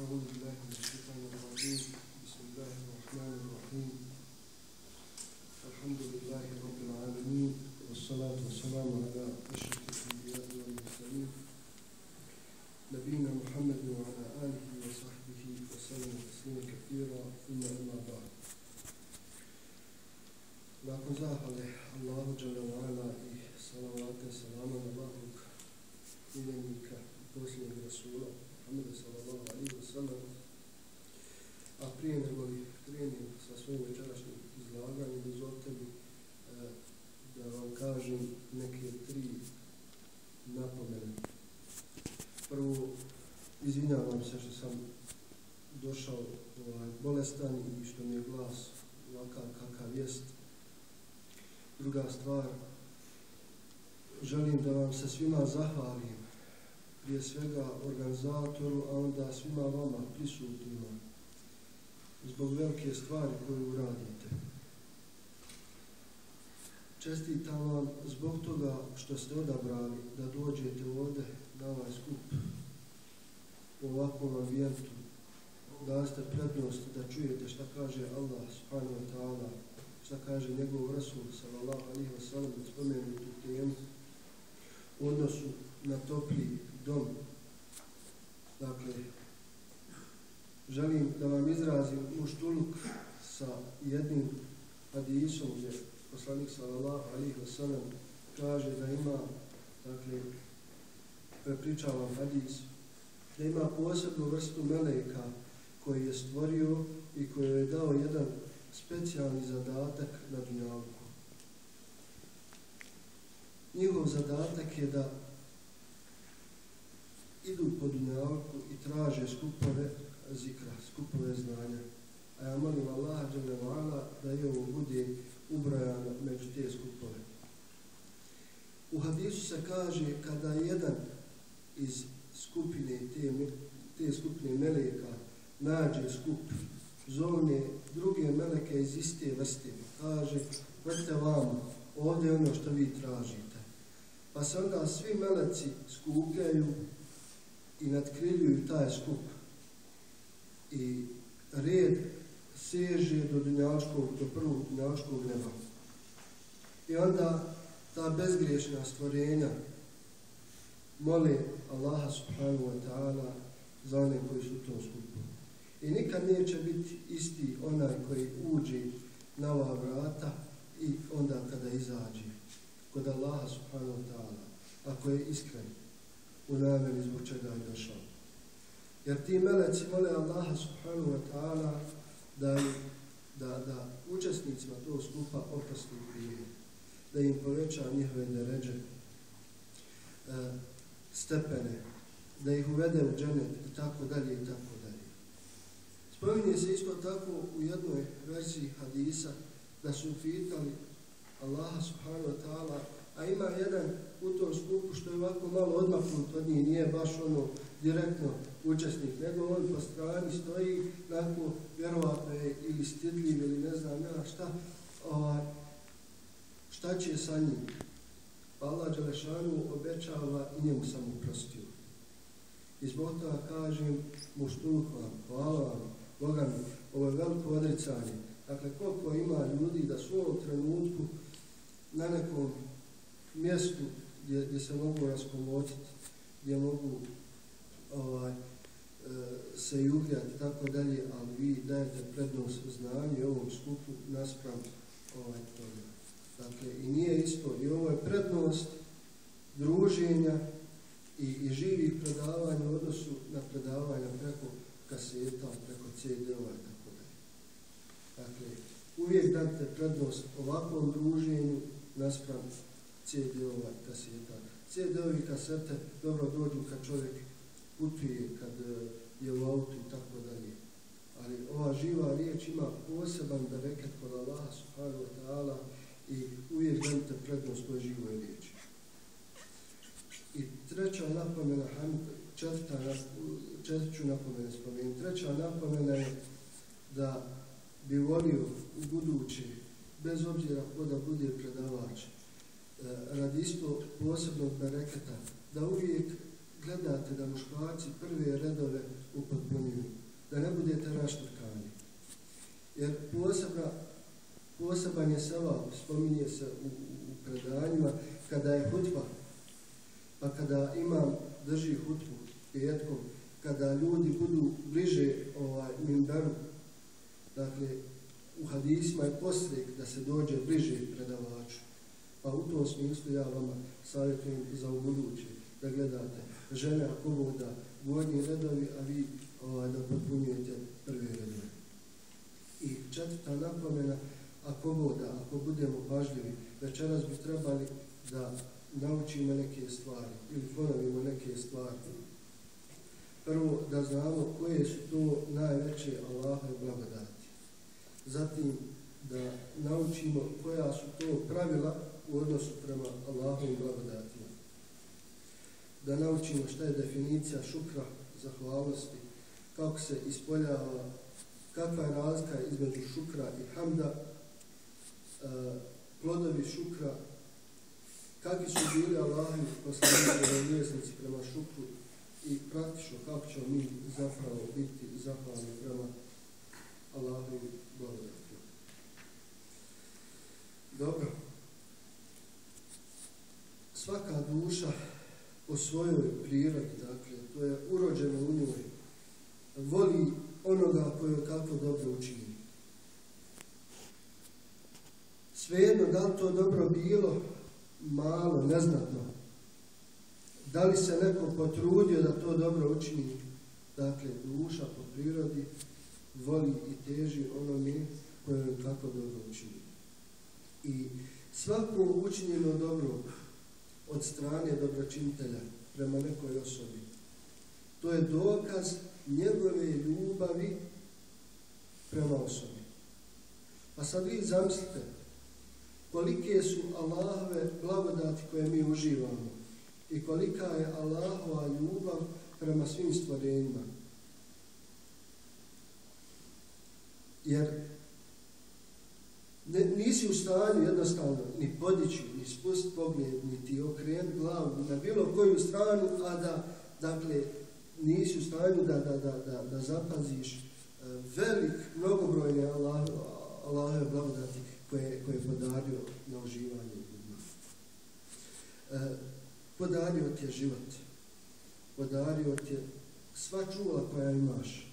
أعوذ بالله من الحمد لله رب العالمين والصلاة والسلام على أشرف الأنبياء والمرسلين نبينا محمد وعلى آله وصحبه وسلم تسليما كثيرا أما بعد. Nakon zahvale Allahu Đalala i salavate salama na Allahog miljenika posljednjeg Rasula Muhammeda sallallahu sallam a prije nego li krenim sa svojim večerašnjim izlaganjem dozvolite mi e, da vam kažem neke tri napomene. Prvo, izvinjavam se što sam došao ovaj, bolestan i što mi je glas ovakav kakav jest. Druga stvar, želim da vam se svima zahvalim, prije svega organizatoru, a onda svima vama prisutnima, zbog velike stvari koje uradite. Čestitam vam zbog toga što ste odabrali da dođete ovde na ovaj skup u ovakvom avijentu, da ste prednost da čujete šta kaže Allah subhanahu wa ta'ala, šta kaže njegov Rasul sallallahu alaihi wa sallam da temu u odnosu na topli dom. Dakle, želim da vam izrazim muštuluk sa jednim hadisom gdje poslanik sallallahu alaihi wa sallam kaže da ima, dakle, prepričavam hadis, da ima posebnu vrstu meleka koji je stvorio i koji je dao jedan specijalni zadatak na dunjavku. Njihov zadatak je da idu po dunjalku i traže skupove zikra, skupove znanja. A ja molim Allaha da je ovo bude ubrajano među te skupove. U hadisu se kaže kada jedan iz skupine te, te skupine meleka nađe skup zovne druge meleke iz iste vrste. Kaže, vrte vam, ovdje ono što vi tražite. Pa se onda svi meleci skupljaju i nadkriljuju taj skup. I red seže do dunjačkog, do prvog dunjačkog neba. I onda ta bezgriješna stvorenja mole Allaha subhanahu wa ta'ala za one koji su to skupu. I nikad neće biti isti onaj koji uđe na ova vrata i onda kada izađe kod Allaha subhanahu wa ta'ala, ako je iskren u namjeri zbog čega je došao. Jer ti meleci mole Allaha subhanahu wa ta'ala da, da, da učesnicima to skupa oprosti grije, da im poveća njihove neređe, e, stepene, da ih uvede u dženet i tako dalje i tako dalje. Spominje se isto tako u jednoj verziji hadisa da su pitali Allaha subhanahu wa ta'ala a ima jedan u tom skupu što je ovako malo odmaknut od njih, nije baš ono direktno učesnik, nego on po strani stoji, nakon vjerovatno je ili stidljiv ili ne znam ja šta, a, šta će sa njim. Pa Allah Đelešanu obećava i njemu sam uprostio. I zbog toga kažem mu vam, hvala vam, Boga mi, ovo je veliko odricanje. Dakle, koliko ima ljudi da su u ovom trenutku na nekom mjestu gdje, gdje se mogu raskomotiti, gdje mogu ovaj, e, se i tako dalje, ali vi dajete prednost znanju ovom skupu naspram ovaj, toga. Dakle, i nije isto. I ovo je prednost druženja i, i živih predavanja u odnosu na predavanja preko kaseta, preko CD-ova i tako dalje. Dakle, uvijek date prednost ovakvom druženju naspram CD-ova kaseta. CD-ovi kasete dobro dođu kad čovjek putuje, kad e, je u autu i tako dalje. Ali ova živa riječ ima poseban bereket kod Allaha subhanahu wa ta'ala i uvijek želite prednost toj živoj riječi. I treća napomena, četvrta, četvrću napomenu spomenuti. Treća napomena je da bi volio u budući, bez obzira ko da bude predavač, Eh, radi isto posebnog bereketa, da uvijek gledate da muškarci prve redove upotpunjuju, da ne budete raštrkani. Jer posebna, poseban je seva, spominje se u, u predanjima, kada je hutba, pa kada imam drži hutbu petkom, kada ljudi budu bliže ovaj, mindaru, dakle, u hadisima je postrek da se dođe bliže predavaču. Pa u tom smislu ja vama savjetujem za u da gledate žene ako voda gornji redovi, a vi ovaj, da potpunjujete prvi redove. I četvrta napomena, ako voda, ako budemo pažljivi, večeras bi trebali da naučimo neke stvari ili ponovimo neke stvari. Prvo, da znamo koje su to najveće Allaha i blagodati. Zatim, da naučimo koja su to pravila u odnosu prema Allahovim blagodatima. Da naučimo šta je definicija šukra, zahvalnosti, kako se ispoljava, kakva je razlika između šukra i hamda, e, plodovi šukra, kakvi su bili Allahovi poslanici i vjesnici prema šukru i praktično kako ćemo mi zapravo biti zahvalni prema Allahu i blagodatima. Dobro. Svaka duša po svojoj prirodi, dakle, to je urođeno u njoj, voli onoga koje kako dobro učini. Svejedno, da li to dobro bilo, malo, neznatno, da li se neko potrudio da to dobro učini, dakle, duša po prirodi voli i teži onome koje kako dobro učini. I svako učinjeno dobro od strane dobročinitelja prema nekoj osobi, to je dokaz njegove ljubavi prema osobi. Pa sad vi zamislite kolike su Allahove blagodati koje mi uživamo i kolika je Allahova ljubav prema svim stvorenjima. Jer ne, nisi u stanju jednostavno ni podići, ni pogled, niti okren glavu na bilo koju stranu, a da, dakle, nisi u stanju da, da, da, da, da zapaziš e, velik, mnogobrojne Allahove, Allahove blagodati koje, koje je podario na uživanje ljudima. E, podario ti je život, podario ti je sva čula koja imaš,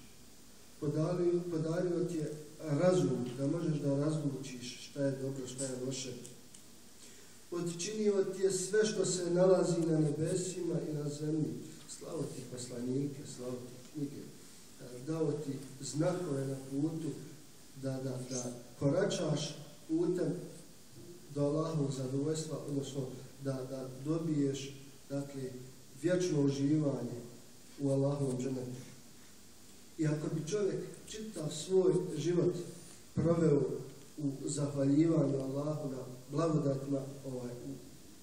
podario, podario ti je razum, da možeš da razlučiš šta je dobro, šta je loše. Odčinio ti je sve što se nalazi na nebesima i na zemlji. Slavo ti poslanike, slavo ti knjige. E, dao ti znakove na putu da, da, da koračaš putem do Allahovog zadovoljstva, odnosno da, da dobiješ dakle, vječno uživanje u Allahovom dženetu. I ako bi čovjek čitav svoj život proveo u zahvaljivanju Allahu na blagodatima ovaj,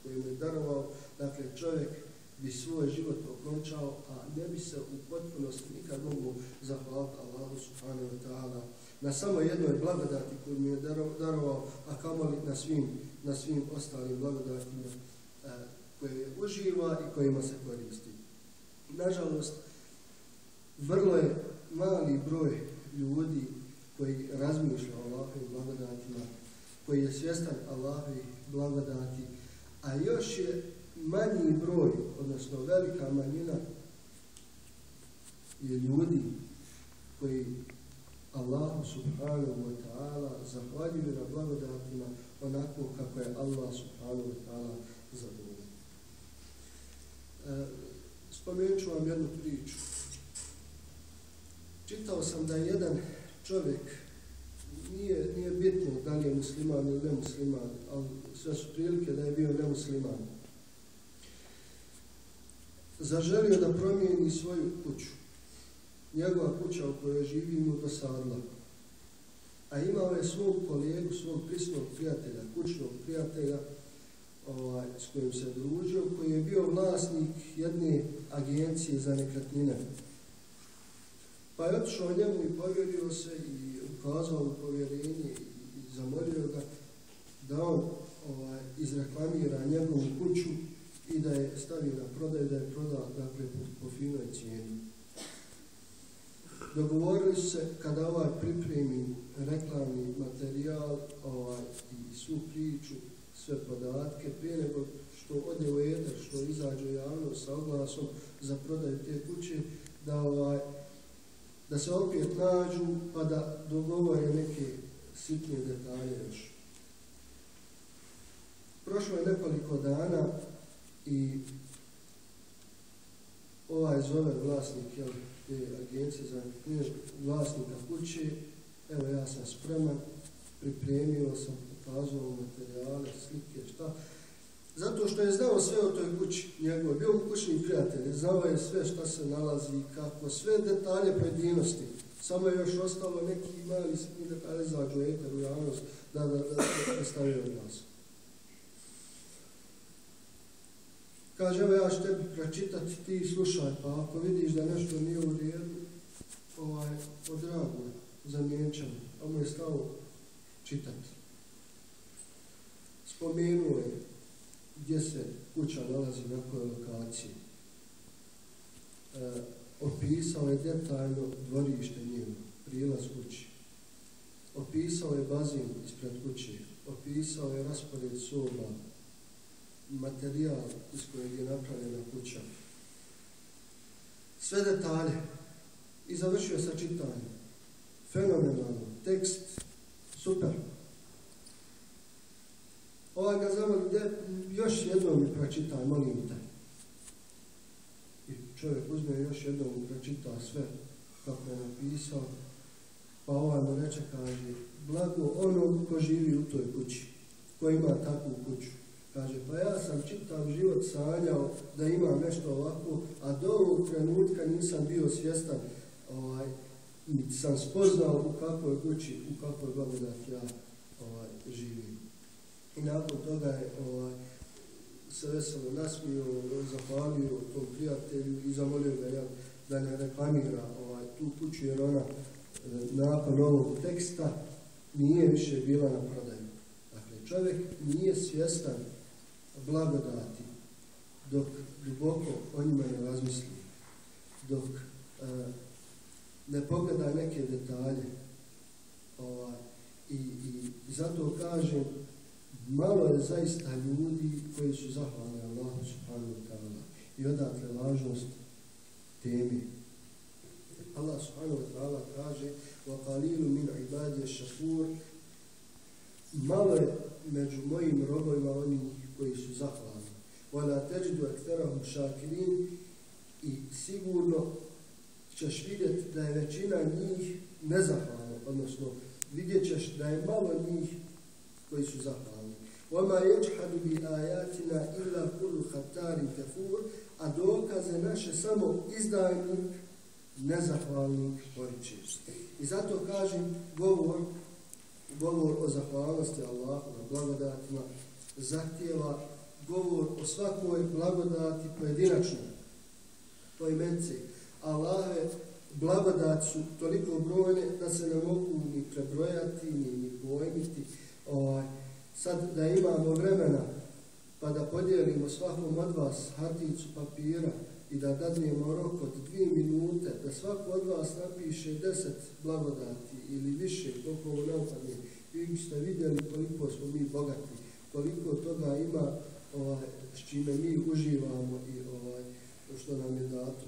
kojim je darovao, dakle čovjek bi svoj život okončao, a ne bi se u potpunosti nikad mogu zahvaliti Allahu subhanahu wa ta'ala na samo jednoj blagodati koju mi je darovao, a kamoli na svim, na svim ostalim blagodatima e, koje uživa i kojima se koristi. Nažalost, vrlo je mali broj ljudi koji razmišlja o Allahovim blagodatima, koji je svjestan Allahovi blagodati, a još je manji broj, odnosno velika manjina je ljudi koji Allahu subhanahu wa ta'ala zahvaljuju na blagodatima onako kako je Allah subhanahu wa ta'ala zadovoljen. E, spomenut ću vam jednu priču. Čitao sam da jedan čovjek, nije, nije bitno da li je musliman ili nemusliman, ali sve su prilike da je bio nemusliman, zaželio da promijeni svoju kuću njegova kuća u kojoj živi mu dosadla. A imao je svog kolegu, svog prisnog prijatelja, kućnog prijatelja, ovaj, s kojim se družio, koji je bio vlasnik jedne agencije za nekretnine. Pa je otišao njemu i povjerio se i ukazao mu povjerenje i zamolio ga da on ovaj, izreklamira njegovu kuću i da je stavio na prodaj, da je prodao dakle, po, po finoj cijeni. Dogovorili se kada ovaj pripremi reklamni materijal ovaj, i svu priču, sve podatke, prije nego što ode u eter, što izađe javno sa oglasom za prodaju te kuće, da, ovaj, da se opet nađu pa da dogovore neke sitnije detalje još. Prošlo je nekoliko dana i ovaj zove vlasnik jel, te agencije za knjiž, vlasnika kuće, evo ja sam spreman, pripremio sam, pokazao materijale, slike, šta. Zato što je znao sve o toj kući njegov, bio mu kućni prijatelj, znao je sve šta se nalazi, kako, sve detalje pojedinosti. Samo je još ostalo neki mali sitni detalje za gledar u javnost da, da, da, da, da stavio od nas. Kaže, evo ja ću tebi pročitati, ti slušaj, pa ako vidiš da nešto nije u redu, ovaj, odrago, zamijenčan, a mu je stao čitati. Spomenuo je gdje se kuća nalazi na kojoj lokaciji. E, opisao je detaljno dvorište njeno, prilaz kući. Opisao je bazin ispred kuće, opisao je raspored soba, materijal iz kojeg je napravljena kuća. Sve detalje. I završio sa čitanjem. Fenomenalno. Tekst. Super. Ova ga zavoli, još jednom mi pročitaj, molim te. I čovjek uzme još jednom mi pročita sve kako je napisao. Pa ova mu reče, kaže, blago ono ko živi u toj kući, ko ima takvu kuću. Kaže, pa ja sam čitav život sanjao da imam nešto ovako, a do ovog trenutka nisam bio svjestan, ovaj, sam spoznao u kakvoj kući, u kakvoj blagodat ja nakon toga je ovaj, se veselo nasmio, zahvalio tom prijatelju i zamolio ga ja, da ne reklamira ovaj, tu kuću, jer ona e, nakon ovog teksta nije više bila na prodaju. Dakle, čovjek nije svjestan blagodati, dok duboko o njima ne razmisli, dok e, ne pogleda neke detalje. ovaj, i, I zato kažem, malo je zaista ljudi koji su zahvalni Allahu subhanahu wa ta'ala i odatle važnost temi. Allah subhanahu wa ta'ala kaže وَقَلِيلُ مِنْ عِبَادِيَ الشَّفُورِ Malo je među mojim robovima onih koji su zahvalni. Wala tajidu aktharahum shakirin i sigurno ćeš vidjeti da je većina njih nezahvalna, odnosno vidjet ćeš da je malo njih koji su zahvalni. وَمَا يَجْحَدُ bi ayatina illa kullu khatarin a dokaze naše samo izdajnik nezahvalnik poriče. I zato kažem govor, govor o zahvalnosti Allahu, na blagodatima, zahtjeva govor o svakoj blagodati pojedinačno, po imenci. Allahe blagodati su toliko brojne da se ne mogu ni prebrojati, ni, ni pojmiti. Ovaj, sad da imamo vremena pa da podijelimo svakom od vas harticu papira i da dadnemo rok od dvije minute, da svako od vas napiše deset blagodati ili više, koliko ovo napadne, vi biste vidjeli koliko smo mi bogati koliko toga ima ovaj, s čime mi uživamo i ovaj, što nam je dato.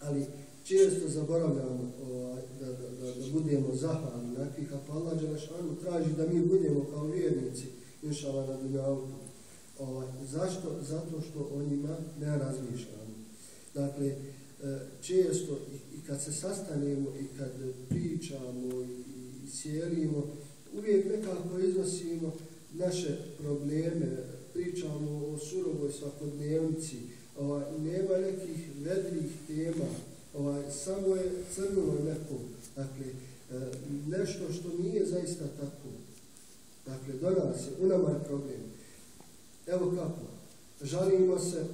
Ali često zaboravljamo ovaj, da, da, da, da budemo zahvalni, na kako Allah Đelešanu traži da mi budemo kao vjernici, inšala na dunjavku. Ovaj, zašto? Zato što o njima ne razmišljamo. Dakle, e, često i, i kad se sastanemo i kad pričamo i, i sjelimo, uvijek nekako iznosimo naše probleme, pričamo o surovoj svakodnevnici, ovaj, nema nekih vedrih tema, ovaj, samo je crnulo neko, dakle, e, nešto što nije zaista tako. Dakle, do nas je, u nama je problem. Evo kako, žalimo se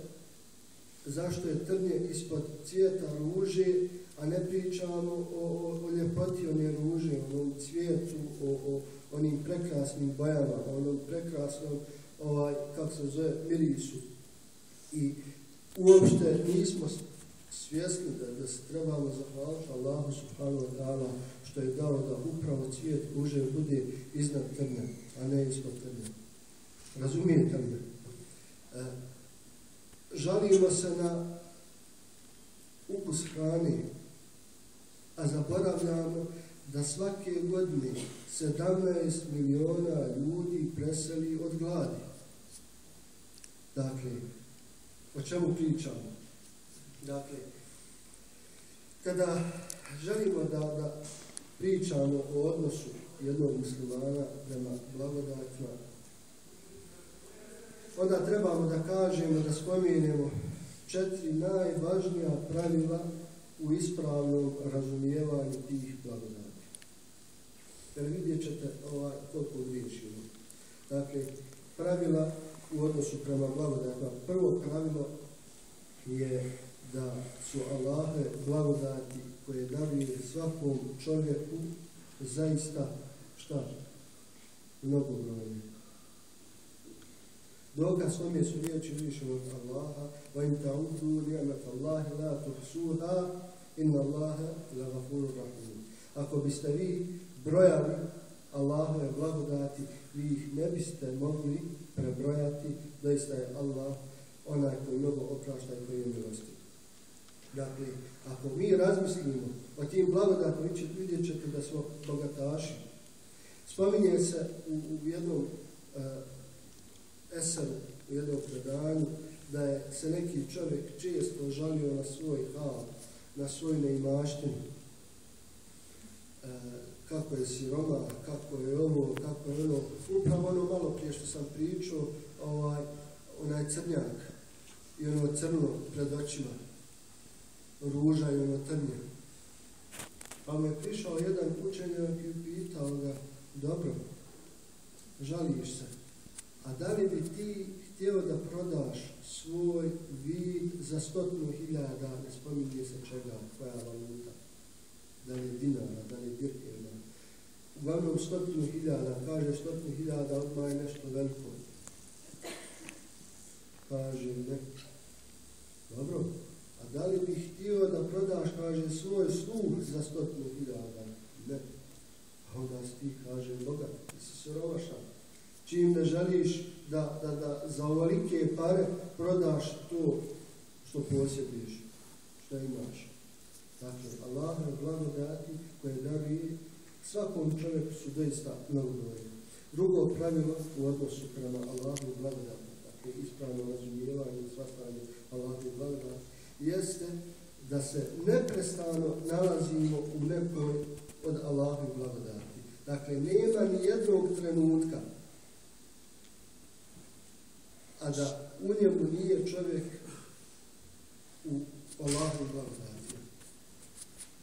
zašto je trnje ispod cvijeta ruže, a ne pričamo o, o, o ljepoti one ruže, o onom cvijetu, o, o, onim prekrasnim bojama, onom prekrasnom, ovaj, kako se zove, mirisu. I uopšte nismo svjesni da, da se trebamo zahvaliti Allahu subhanahu wa ta'ala što je dao da upravo cvijet ruže bude iznad trne, a ne ispod trne. Razumijete me? E, žalimo se na ukus hrane, a zaboravljamo da svake godine 17 miliona ljudi preseli od gladi. Dakle, o čemu pričamo? Dakle, kada želimo da, da pričamo o odnosu jednog muslimana prema blagodatima, onda trebamo da kažemo, da spomenemo četiri najvažnija pravila u ispravnom razumijevanju tih blagodati. Jer vidjet ćete ovaj, koliko griješimo. Dakle, pravila u odnosu prema blagodatima. Prvo pravilo je da su Allahe blagodati koje daruje svakom čovjeku zaista šta? Mnogo brojne. Dokaz tome su riječi više od Allaha وَإِنْ تَعُدُوا نِعْمَةَ اللَّهِ لَا تُحْسُوهَا إِنَّ اللَّهَ لَغَفُورُ رَحِيمٌ Ako biste vi brojali Allahove blagodati, vi ih ne biste mogli prebrojati, doista je Allah onaj koji mnogo oprašta i koji je milosti. Dakle, ako mi razmislimo o tim blagodatima, vidjet ćete da smo bogataši. Spominje se u, u jednom uh, eseru, u jednom predanju, da je se neki čovjek često žalio na svoj hal, na svoj neimaštinu. Uh, kako je siroma, kako je ovo, kako je ono. Upravo ono malo prije što sam pričao, ovaj, onaj crnjak i ono crno pred očima, ruža i ono trnje. Pa mu je prišao jedan učenjak i pitao ga, dobro, žališ se, a da li bi ti htio da prodaš svoj vid za stotnu hiljada, ne spominje se čega, koja valuta, da li je dinara, da li je dirkevna, Uglavnom stotnu hiljada, kaže stotnu hiljada, odmah je nešto veliko. Kaže, ne. Dobro, da li bi htio da prodaš, kaže, svoj sluh za stotnu hiljada? Ne. A onda ti kaže, boga, ti si siromašan. Čim ne želiš da, da, da za ovolike pare prodaš to što posjediš, što imaš. Dakle, Allah je blagodati koje daruje svakom čovjeku su doista mnogobrojne. Drugo pravilo u odnosu prema Allahu blagodati, dakle, ispravno razumijevanje i svastavanje Allahu blagodati, jeste da se neprestano nalazimo u nekoj od Allahove blagodati. Dakle, nema ni jednog trenutka, a da u njemu nije čovjek u Allahu blagodati.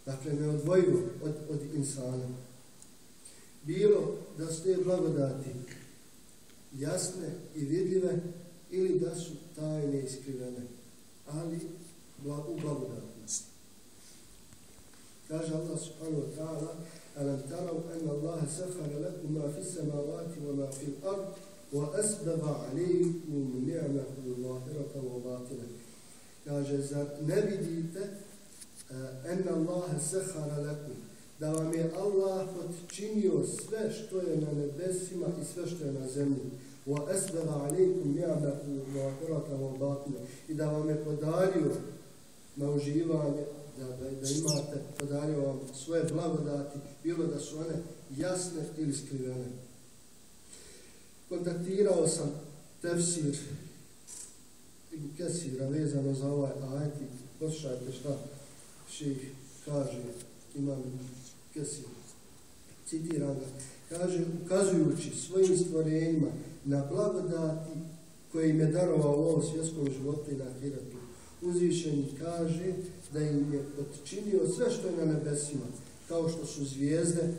Dakle, neodvojivo od, od insana. Bilo da su te blagodati jasne i vidljive ili da su tajne i skrivene, ali blagodatnosti. Kaže Allah subhanahu wa ta'ala ألم تروا أن الله سخر لكم ما في السماوات وما في الأرض وأسبغ عليكم نعمه ظاهرة وباطنة zar ne vidite en Allah sahara lakum da vam je Allah podčinio sve što je na nebesima i sve što je na zemlji alaykum ni'amahu zahiratan wa batina i da vam je podario na uživanje da, da, da imate podario vam svoje blagodati bilo da su one jasne ili skrivene. Kontaktirao sam tefsir Ibn Kesira vezano za ovaj ajet i poslušajte šta ših kaže imam Kesir citiram ga. Kaže ukazujući svojim stvorenjima na blagodati koje im je darovao u ovom svjetskom životu i na hiratu uzvišeni kaže da im je podčinio sve što je na nebesima kao što su zvijezde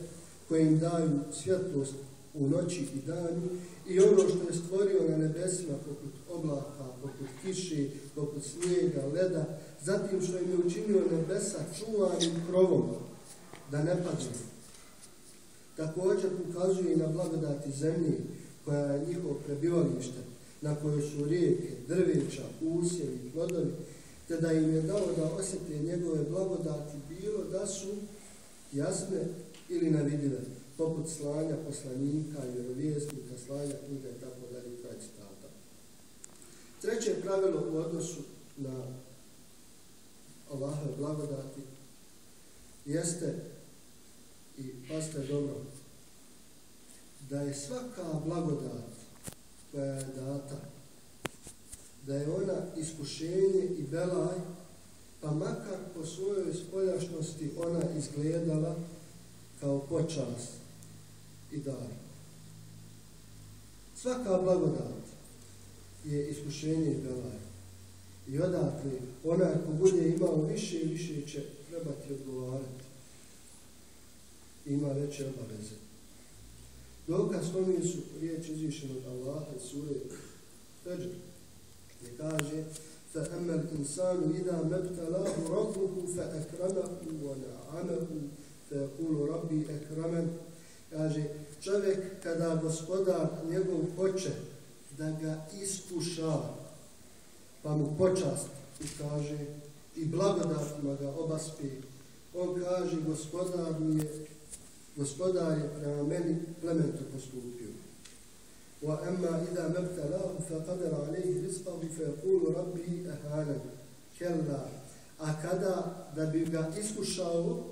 koje im daju svjetlost u noći i danu i ono što je stvorio na nebesima poput oblaka, poput kiše, poput snijega, leda, zatim što im je učinio nebesa čuvanim krovom, da ne padne. Također ukazuje i na blagodati zemlje koja je njihovo prebivalište, na kojoj su rijeke, drveća, usjevi, plodovi, te da im je dao da osjete njegove blagodati bilo da su jasne ili navidive, poput slanja poslanika i vjerovjesnika, slanja knjiga i tako dalje, kraj citata. Treće pravilo u odnosu na Allahove blagodati jeste, i paste dobro, da je svaka blagodat koja je data, da je ona iskušenje i belaj, pa makar po svojoj spoljašnosti ona izgledala kao počast i dar. Svaka blagodat je iskušenje i belaj. I odatle, onaj ko bude imao više i više će trebati odgovarati. Ima veće obaveze. Dokaz tome su riječi izvišenog Allaha i sure Fajr, gdje kaže فَأَمَّا الْإِنسَانُ إِذَا مَبْتَلَاهُ رَبُّهُ فَأَكْرَمَهُ وَنَعَمَهُ فَيَقُولُ رَبِّي أَكْرَمَنْ Kaže, čovjek kada gospodar njegov hoće da ga iskuša, pa mu počast i kaže, i blagodatima ga obaspi, on kaže, gospodar mi je gospodar je prema meni plementu postupio. Wa amma ما ابتلاه فقدر عليه رزقه فيقول ربي yaqulu كلا ahana. A kada da bi ga iskušao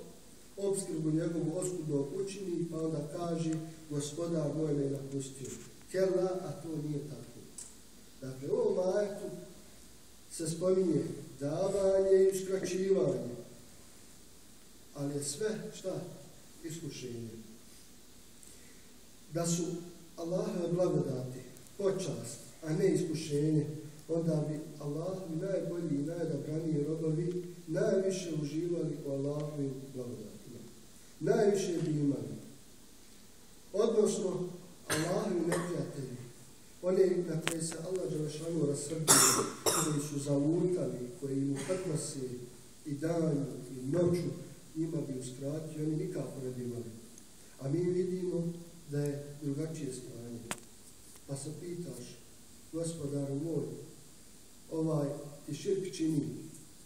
obskrbu njegovu oskudno učini pa onda kaže gospodar moj me napustio. Kela, a to nije tako. Dakle u ovom ajetu se spominje davanje i uskraćivanje ali je sve šta? Iskušenje. Da su Allahove blagodati počast, a ne iskušenje, onda bi Allah najbolji i najdobraniji robovi najviše uživali u Allahovim blagodatima. Najviše bi imali. Odnosno, Allahovi neprijatelji, oni na koje se Allah Đelešanu rasrdio, koji su zalutali, koji im uprnose i danju i noću, njima bi uskratio, oni nikako ne bi imali. A mi vidimo da je drugačije stanje. Pa se pitaš, gospodaru moj, ovaj ti širk čini,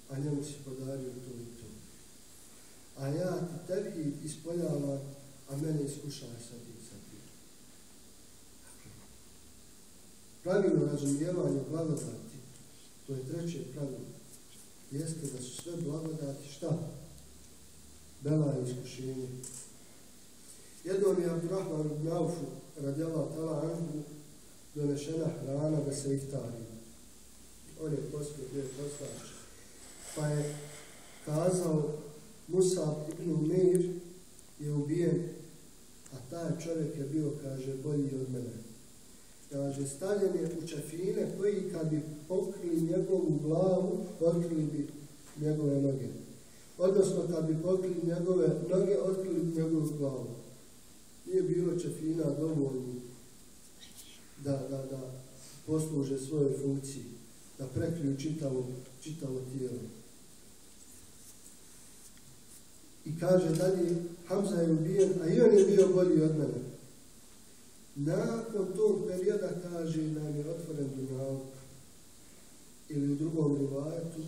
a njemu si podario to i to. A ja ti tebi ispoljavam, a mene iskušaj sa tim, sa tim. Pravilno razumijevanje blagodati, to je treće pravilo, jeste da su sve blagodati šta? bela je iskušenje. Jednom je Abdurrahman ibn Aufu radijala tala Anhu donešena hrana da se iftari. On je pospio bio poslač. Pa je kazao Musab ibn Umir je ubijen, a taj čovjek je bio, kaže, bolji od mene. Kaže, stavljen je u čafine koji kad bi pokrili njegovu glavu, pokrili bi njegove noge odnosno kad bi pokrili njegove noge, otkrili bi njegovu glavu. Nije bilo čefina dovoljno da, da, da posluže svoje funkcije, da prekriju čitavo, čitavo tijelo. I kaže dalje, Hamza je ubijen, a i on je bio bolji od mene. Nakon tog perioda, kaže, nam je otvoren dunjalk. Ili u drugom rivajetu,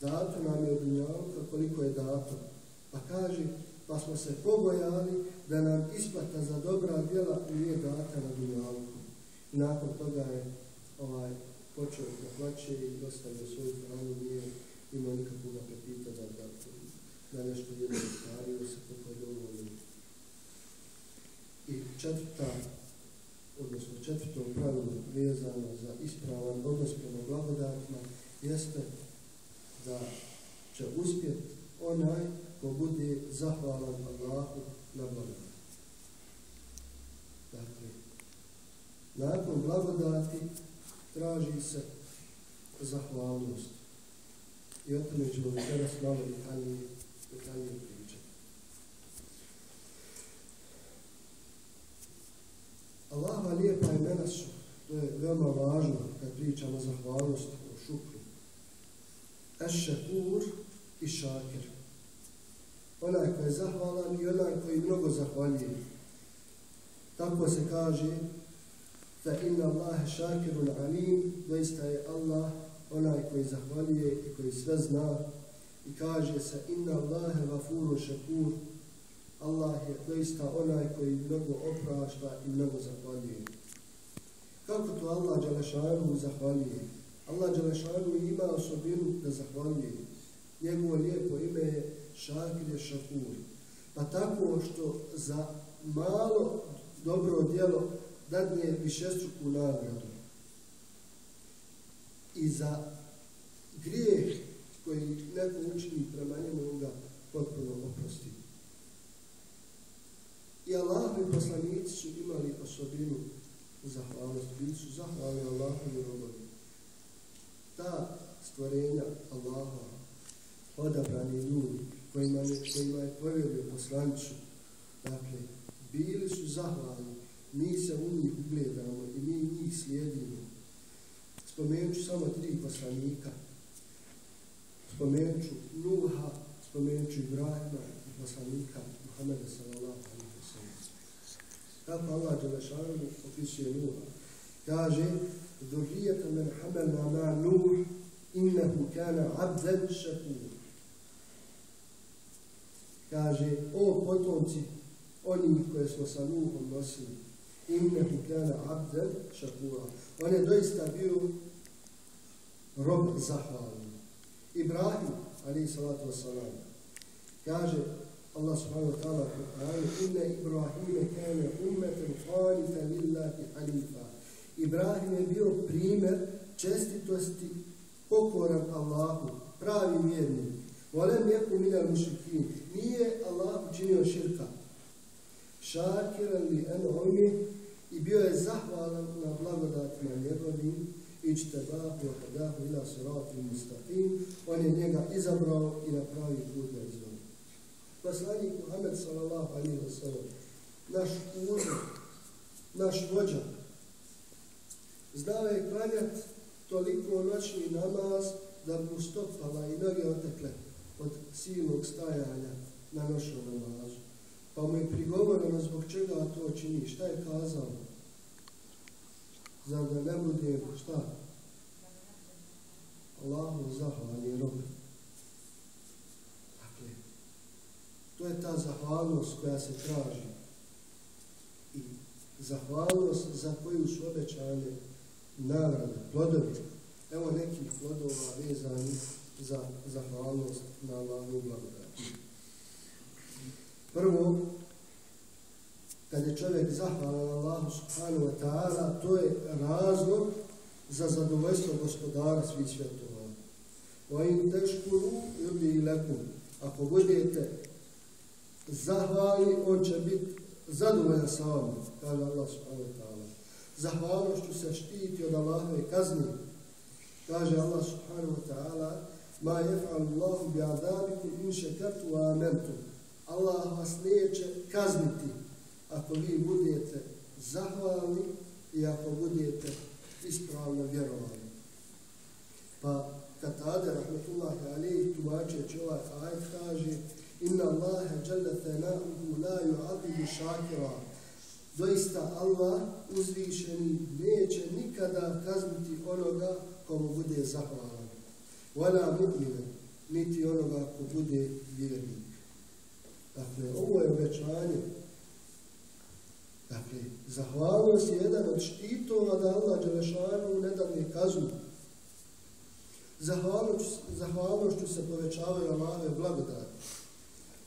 dato nam je od koliko je dato. Pa kaže, pa smo se pobojali da nam isplata za dobra djela nije data na dunjalku. Nakon toga je ovaj, počeo da plaće i dostavio svoju hranu, nije imao nikakvog apetita da, da, da nešto jede stario se kako je dovoljno. I četvrta, odnosno četvrto pravilo vezano za ispravan odnos prema blagodatima jeste da će uspjet onaj ko bude zahvalan Allahu na blagodati. Dakle, nakon blagodati traži se zahvalnost. I o tome ćemo večeras malo detaljnije, detaljnije pričati. Allahova lijepa imena su, to je veoma važno kad pričamo o zahvalnosti, o šukru. Ešekur i šakir. Onaj koji je zahvalan i onaj koji mnogo zahvaljuje. Tako se kaže fa inna Allahe šakirun alim, doista je Allah onaj koji zahvaljuje i koji sve zna i kaže se inna Allahe vafuru šakur, Allah je doista onaj koji mnogo oprašta i mnogo zahvaljuje. Kako to Allah Đalešanu zahvaljuje? Allah Đalešanu ima osobinu da zahvaljuje. Njegovo lijepo ime je Šakir je Šakur. Pa tako što za malo dobro djelo dadne višestruku nagradu. I za grijeh koji neko učini prema njemu ga potpuno oprosti. I Allah i poslanici su imali osobinu zahvalnosti. Bili su zahvalni Allahu i robovi. Ta stvorenja Allaha, odabrani ljudi, kojima je, kojima je povjerio poslanicu, dakle, bili su zahvalni, mi se u njih ugledamo i mi njih slijedimo. Spomenut ću samo tri poslanika. Spomenut ću Nuha, spomenut ću Ibrahima i poslanika Muhammeda sallallahu alaihi wa sallam. Tako Allah Đelešanu opisuje Nuha? Kaže, Zurrijeta men hamelna ma Nuh, innehu kana abden šakur. Kaže, o potomci, oni koje smo sa Nuhom nosili, innehu kana abden šakura. On je doista bio rob zahvalni. Ibrahim, ali salatu wasalam, kaže Allah subhanahu wa ta'ala inna Ibrahime kane ummetem halifa lillahi halifa. Ibrahim je bio primjer čestitosti pokoran Allahu, pravi vjernik. Volem jeku minal mušrikin. Nije Allah učinio širka. Šakiran li en i bio je zahvalan na blagodatima njegovim i ćete bahu hadahu ila surati mustaqim. On je njega izabrao i na pravi put na izvodu. Poslanik Muhammed sallallahu alaihi wa sallam, naš uzor, naš vođa, znao je klanjat toliko noćni namaz da mu stopala i noge otekle od silnog stajanja na našom namazu. Pa mu je prigovoreno zbog čega to čini. Šta je kazao? Zar da ne bude šta? Allahu zahvalni rob. Dakle, to je ta zahvalnost koja se traži. I zahvalnost za koju su obećane nagrade, plodovi. Evo nekih plodova vezanih za zahvalnost na Allahovu blagodati. Prvo, kad je čovjek zahvalan Allahu subhanahu wa ta'ala, to je razlog za zadovoljstvo gospodara svih svjetova. O in teškuru ljubi. Ako budete zahvali, on će biti zadovoljan sa vama, kaže Allah subhanahu wa ta'ala. Zahvalnošću se štiti od Allahove kazni. Kaže Allah subhanahu wa ta'ala, ma jef'al Allahu bi adabikum in šekartu wa amentu. Allah vas neće kazniti ako vi budete zahvalni i ako budete ispravno vjerovali. Pa Katade, rahmetullahi alaihi, tumačeći ovaj ajet, kaže Inna Allahe jalla thana'uhu la yu'adibu šakira. Doista Allah uzvišeni neće nikada kazniti onoga komu bude zahvalan. Vala mu'mina, niti onoga ko bude vjernik. Dakle, ovo je obećanje Dakle, zahvalnost je jedan od štitova da Allah Đelešanu ne da ne kaznu. Zahvalnošću zahvalnošću se povećavaju Allahove blagodati.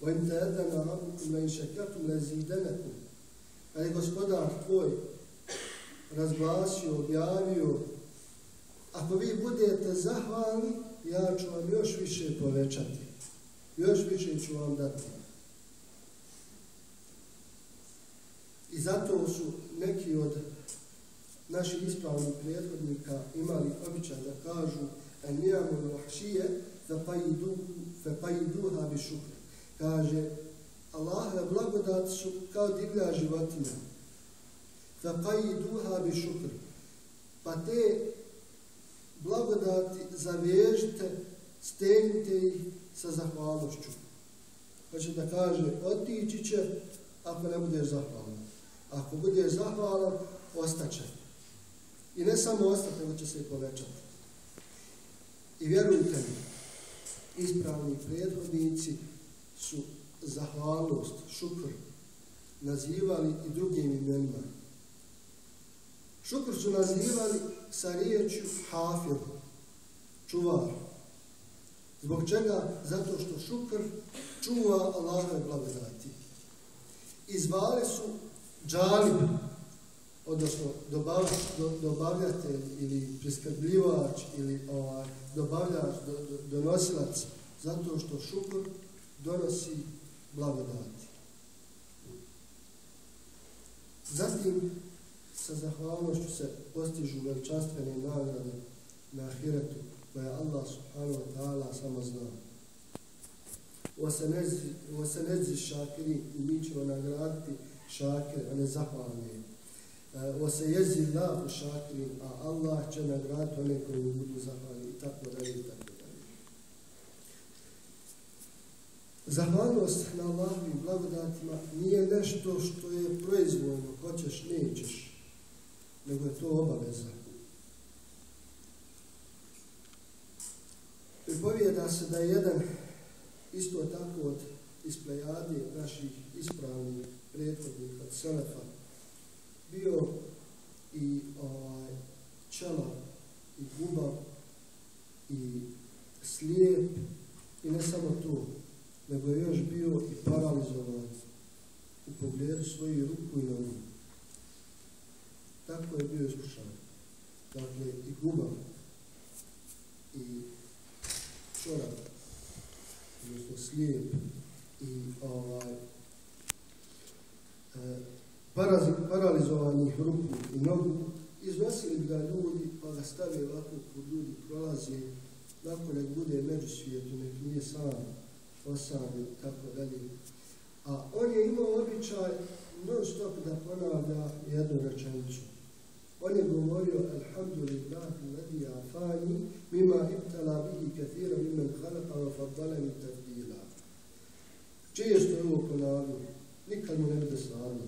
O im te edana rabukum le inšekatum le zidenekum. Kad je gospodar tvoj razglasio, objavio, ako vi budete zahvalni, ja ću vam još više povećati. Još više ću vam dati. I zato su neki od naših ispravnih prijedvodnika imali običaj da kažu en nijamu lahšije fe pajiduha bi šukr. Kaže, Allahove blagodat su kao divlja životinja. Fe pajiduha bi šukr. Pa te blagodati zavežite, stegnite ih sa zahvalnošću. Pa Hoće da kaže, otići će ako ne budeš zahvalan. Ako bude zahvalan, ostaće. I ne samo ostati, nego će se povećati. I vjerujte mi, ispravni prethodnici su zahvalnost, šukr, nazivali i drugim imenima. Šukr su nazivali sa riječju hafir, čuvar. Zbog čega? Zato što šukr čuva Allahove blagodati. I zvali su džalib, odnosno dobavljatelj ili priskrbljivač ili ovaj, dobavljač, do, do, donosilac, zato što šukr donosi blagodati. Zatim, sa zahvalnošću se postižu veličanstvene nagrade na ahiretu, koje Allah subhanahu wa ta'ala samo zna. Ovo se nezi šakiri i mi ćemo nagraditi šakir, a ne zahvalne. E, Ovo se jezi lafu šakiri, a Allah će nagraditi one koji budu zahvalni i tako dalje i tako dalje. Zahvalnost na Allahovim blagodatima nije nešto što je proizvoljno, hoćeš, nećeš, nego je to obaveza. Pripovijeda se da je jedan isto tako od isplejadi naših ispravnih prethodnika od Selefa bio i ovaj, čela i gubav i slijep i ne samo to, nego je još bio i paralizovan u pogledu svojih ruku i nogu. Tako je bio iskušan. Dakle, i gubav i čorab, odnosno slijep i ovaj, e, parazi, paralizovanih ruku i nogu, iznosili bi ga ljudi, pa ga stavili ovako kod ljudi prolaze, nakon nek bude među svijetu, nek nije sam osam i tako dalje. A on je imao običaj non stop da ponavlja jednu rečenicu. On je govorio, alhamdulillah, ladi afani, mima ibtala bihi kathira mimen halaka wa faddalani tafdila. Često je ovo ponavljio, nikad mu ne bude slavno.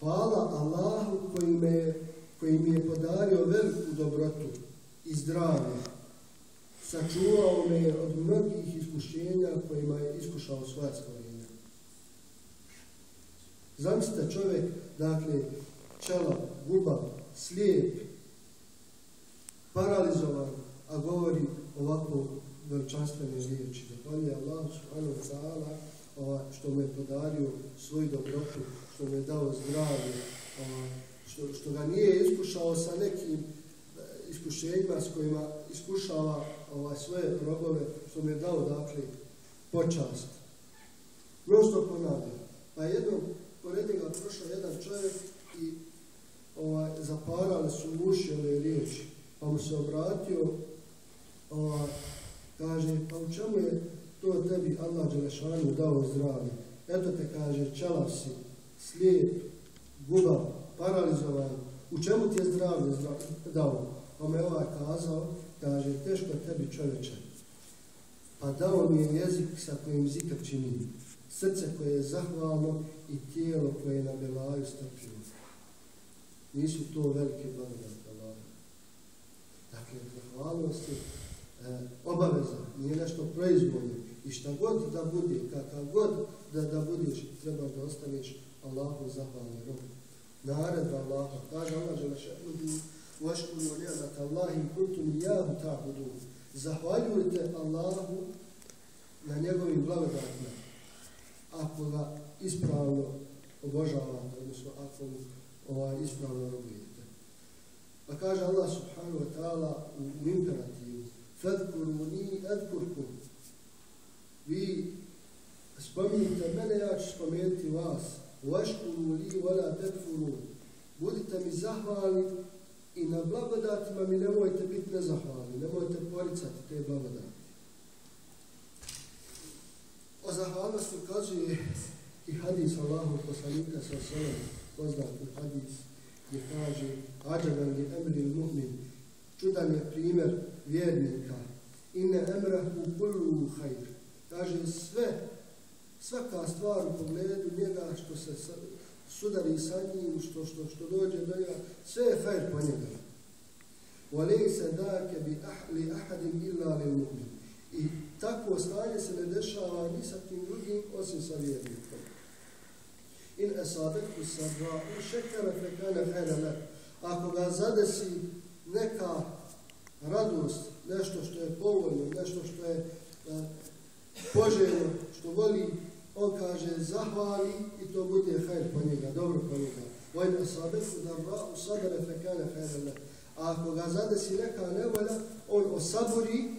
Hvala Allahu koji, me, koji mi je podario veliku dobrotu i zdravlje. Sačuvao me od mnogih iskušenja kojima je iskušao svoja stvorenja. Zamislite čovjek, dakle, čela, guba, slijep, paralizovan, a govori ovako veličanstvene riječi. Zahvaljujem Allah subhanahu wa ta'ala što me je podario svoju dobrotu, što me je dao zdravlje, što, što ga nije iskušao sa nekim eh, iskušenjima s kojima iskušava ovaj, svoje robove, što mi je dao, dakle, počast. Mnoštvo ponavlja. Pa jednom, pored njega prošao jedan čovjek i ovaj, zaparali su uši ove riječi. Pa mu se obratio, ovaj, kaže, pa u čemu je to tebi Allah Đelešanu dao zdravlje? Eto te kaže, čelav si, slijep, guba, paralizovan, u čemu ti je zdravlje dao? Pa me ovaj kazao, kaže, teško tebi čovječe. Pa dao mi je jezik sa kojim zikr čini, srce koje je zahvalno i tijelo koje je na belaju strpljivo. Nisu to velike blagodate Allah. Dakle, zahvalnost je e, obaveza, nije nešto proizvodno. I šta god da bude, kakav god da, da budeš, trebaš da ostaneš Allahu zahvalni rob. Naredba Allaha, kaže Allah žele še'udu, vaškuru li'anat Allahi kuntum jahu ta'budu. Zahvaljujte Allahu na njegovim blagodatima. Ako ga ispravno obožavate, odnosno ako mu ovaj, ispravno robujete. Pa kaže Allah subhanahu wa ta'ala u imperativu, fadkuru ni adkurkum, vi spominjite mene, ja ću spomenuti vas. Vaškuru li vola tekfuru. Budite mi zahvali i na blagodatima mi nemojte biti nezahvali. Nemojte poricati te blagodati. O zahvalnosti ukazuje i hadis Allahu poslanika sa svojom poznatni hadis gdje kaže Ađaban je emri mu'min. Čudan je primjer vjernika. Inne emrahu kullu hajr kaže sve, svaka stvar u pogledu njega što se sudari sa njim, što, što, što dođe do njega, sve je hajr po njega. وَلَيْسَ دَاكَ بِأَحْلِ أَحَدٍ إِلَّا لِلْمُؤْمِنِ I takvo stanje se ne dešava ni sa tim drugim, osim sa vjernikom. In esabetu sabra, in šekara fekane hajrana. Ako ga zadesi neka radost, nešto što je povoljno, nešto što je uh, poželjno, što voli, on kaže zahvali i to bude hajr po njega, dobro po njega. Vojna esabetu da ra u sabere fekane hajrana. A ako ga zadesi neka nevolja, on osabori,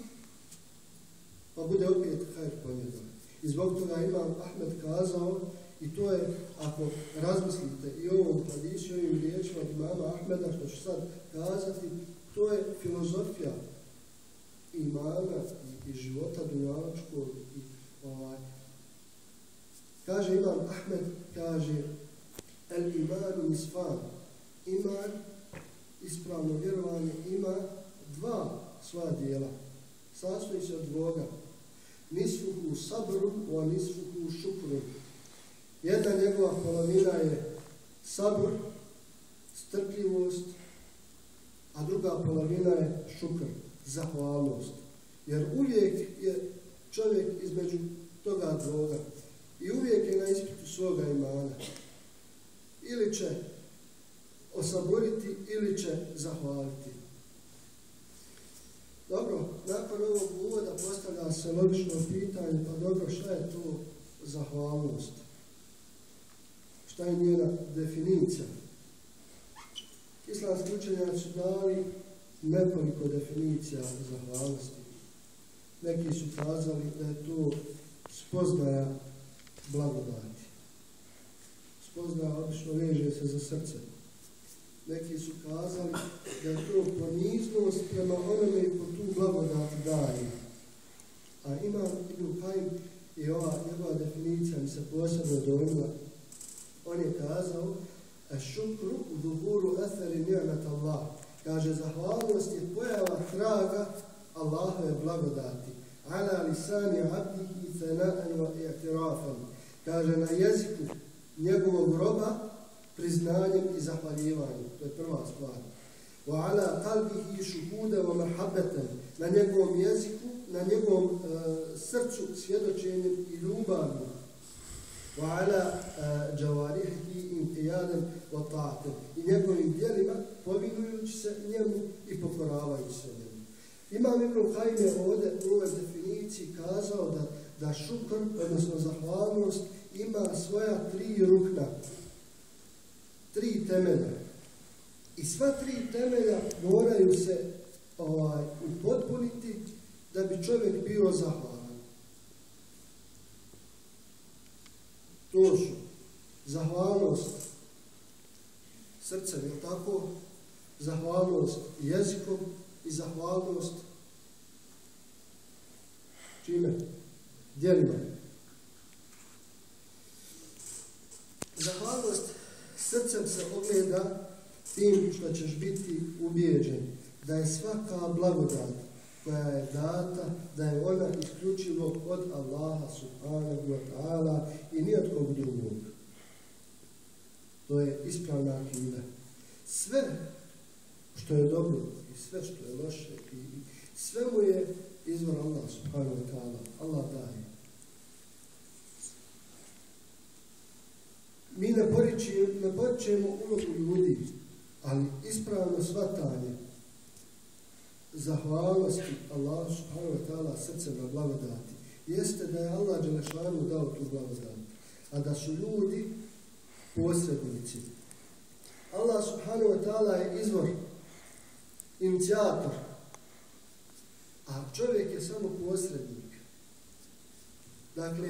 pa bude opet hajr po njega. I zbog toga imam Ahmed kazao, i to je, ako razmislite i ovom hadisu, ovim riječima od imama Ahmeda, što ću sad kazati, to je filozofija imana i, i života dunjaločkog. I, ovaj, kaže imam Ahmed, kaže, el imanu isfan, iman ispravno vjerovanje ima dva svoja dijela. Sastoji se od dvoga. Nisfuhu sabru, o nisfuhu šukru. Jedna njegova polovina je sabr, strpljivost, a druga polovina je šukr, zahvalnost. Jer uvijek je čovjek između toga dvoga i uvijek je na ispitu svoga imana. Ili će osaboriti ili će zahvaliti. Dobro, nakon ovog uvoda postavlja se logično pitanje, pa dobro, šta je to zahvalnost? Šta je njena definicija? Islamski učenjaci su dali nekoliko definicija zahvalnosti. Neki su kazali da je to spoznaja blagodati. Spoznaja obično veže se za srce neki su kazali da je to poniznost prema onome i po tu blagodat daje. A ima Ibn Kajim i ova njegova definicija mi se posebno dojmila. On je kazao a šukru u duhuru etheri ni'mat Allah. Kaže, zahvalnost je pojava traga Allahove blagodati. Ala lisani abdihi thana'an wa i'tirafan. Kaže, na jeziku njegovog roba priznanjem i zahvaljivanjem. To je prva stvar. Wa ala qalbihi shuhuda wa mahabbatan. Na njegovom jeziku, na njegovom uh, srcu svjedočenjem i ljubavlju. وعلى ala انقيادا jawarihi inqiyadan wa ta'atan. I njegovim djelima povinujući se njemu i pokoravajući se njemu. Imam Ibn Qayyim je ovdje u ovoj definiciji kazao da, da šukr, odnosno zahvalnost, ima svoja tri rukna tri temelja. I sva tri temelja moraju se ovaj, upotpuniti da bi čovjek bio zahvalan. To su zahvalnost srcem, je tako? Zahvalnost jezikom i zahvalnost čime? Djelima. Zahvalnost srcem se ogleda tim što ćeš biti ubijeđen da je svaka blagodat koja je data, da je ona isključivo od Allaha subhanahu wa ta'ala i ni od kog drugog. To je ispravna akida. Sve što je dobro i sve što je loše i sve mu je izvor Allah subhanahu wa ta'ala. Allah daje. mi ne poričemo ulogu ljudi, ali ispravno svatanje zahvalnosti Allah subhanahu wa ta'ala srce na blagodati jeste da je Allah Đelešanu dao tu blagodat, a da su ljudi posrednici. Allah subhanahu wa ta'ala je izvor, inicijator, a čovjek je samo posrednik. Dakle,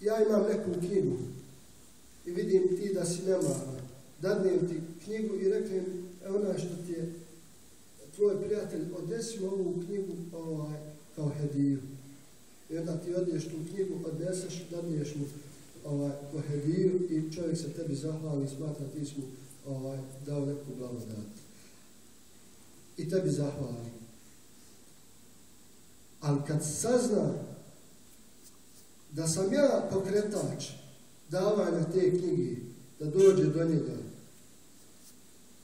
ja imam neku knjigu i vidim ti da si nemaran, dadnem ti knjigu i reknem, evo što ti je tvoj prijatelj, odnesio ovu knjigu ovaj, kao hediju. I onda ti odješ tu knjigu, odneseš, dadneš mu ovaj, kao hediju i čovjek se tebi zahvali i smatra ti smo ovaj, dao neku blagodat. I tebi zahvali. Ali kad sazna da sam ja pokretač davanja te knjige, da dođe do njega,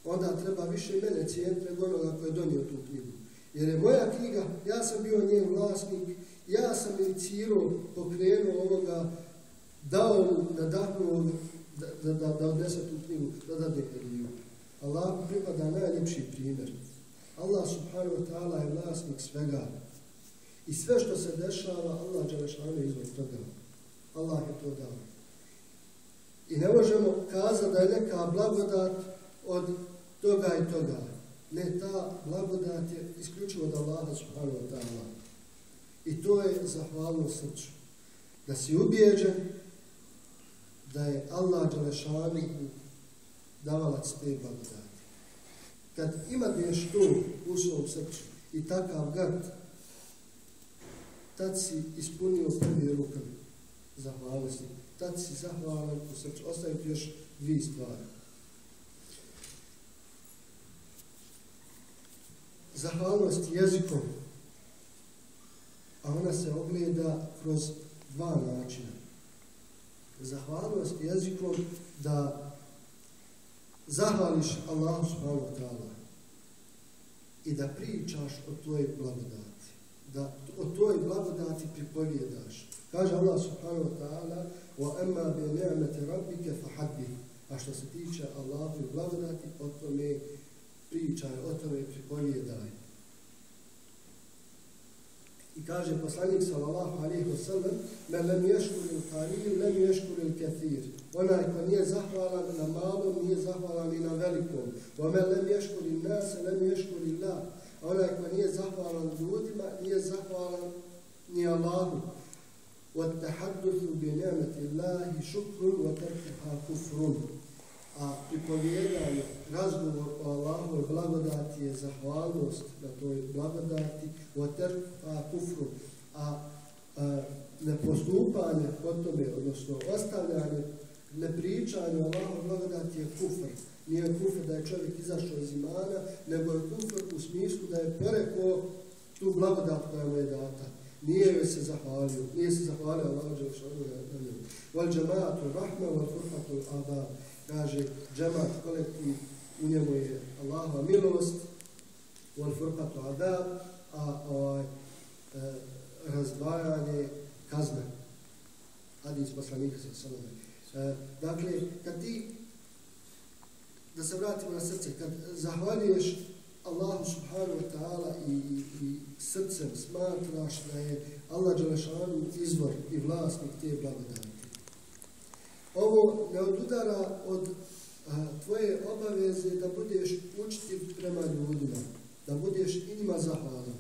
onda treba više mene cijeniti nego onoga koji je donio tu knjigu. Jer je moja knjiga, ja sam bio njen vlasnik, ja sam inicirao, pokrenuo ovoga, dao mu, nadahnuo da, da, da, da odnese tu knjigu, da dade hediju. Allah pripada najljepši primjer. Allah subhanahu wa ta'ala je vlasnik svega. I sve što se dešava, Allah Đelešanu je izvod toga. Allah je to dao. I ne možemo kazati da je neka blagodat od toga i toga. Ne, ta blagodat je isključivo od Allaha subhanahu wa ta'ala. I to je zahvalno srcu. Da si ubijeđen da je Allah Đelešanu davalac te blagodati. Kad ima nešto u svom srcu i takav gard, tad si ispunio prvi rukav zahvalnosti. Tad si zahvalan u srcu. Ostaviti još dvije stvari. Zahvalnost jezikom, a ona se ogleda kroz dva načina. Zahvalnost jezikom da zahvališ Allahu subhanahu wa ta'ala i da pričaš o tvojoj blagodati, da o tvojoj blagodati pripovjedaš. Kaže Allah subhanahu wa ta'ala وَأَمَّا بِنِعْمَةِ رَبِّكَ فَحَدِّهِ A što se tiče Allahu i blagodati, o tome pričaj, o tome pripovjedaj. I kaže poslanik sallallahu alaihi wa sallam me lem ješkuril qalil, lem ješkuril kathir. Onaj ko nije zahvalan na malom, nije zahvalan i na velikom. Wa me lem ješkuril nas, lem ješkuril la. Onaj ko nije zahvalan ljudima, nije zahvalan ni Allahu. Wa tahadduthu bi ni'mati Allahi šukrun wa tarkiha kufrun a pripovjedanje, razgovor o Allahovoj blagodati je zahvalnost na toj blagodati, u a kufru, a, a nepostupanje po tome, odnosno ostavljanje, nepričanje o Allahove blagodati je kufr. Nije kufr da je čovjek izašao iz imana, nego je kufr u smislu da je porekao tu blagodat koja mu je data. Nije joj se zahvalio, nije se zahvalio Allahove blagodati. Wal džamaatu rahma, wal furhatu adab kaže džemat kolektiv, u njemu je Allahova milost, u al-furqatu adab, a ovaj, e, razdvajanje kazne. Hadis poslanika sa salame. E, dakle, kad ti, da se vratimo na srce, kad zahvaljuješ Allahu subhanahu wa ta'ala i, i, i srcem smatraš da je Allah Đelešanu izvor i vlasnik te blagodane. Ovo ne odudara od a, tvoje obaveze da budeš učiti prema ljudima, da budeš i njima zahvalan.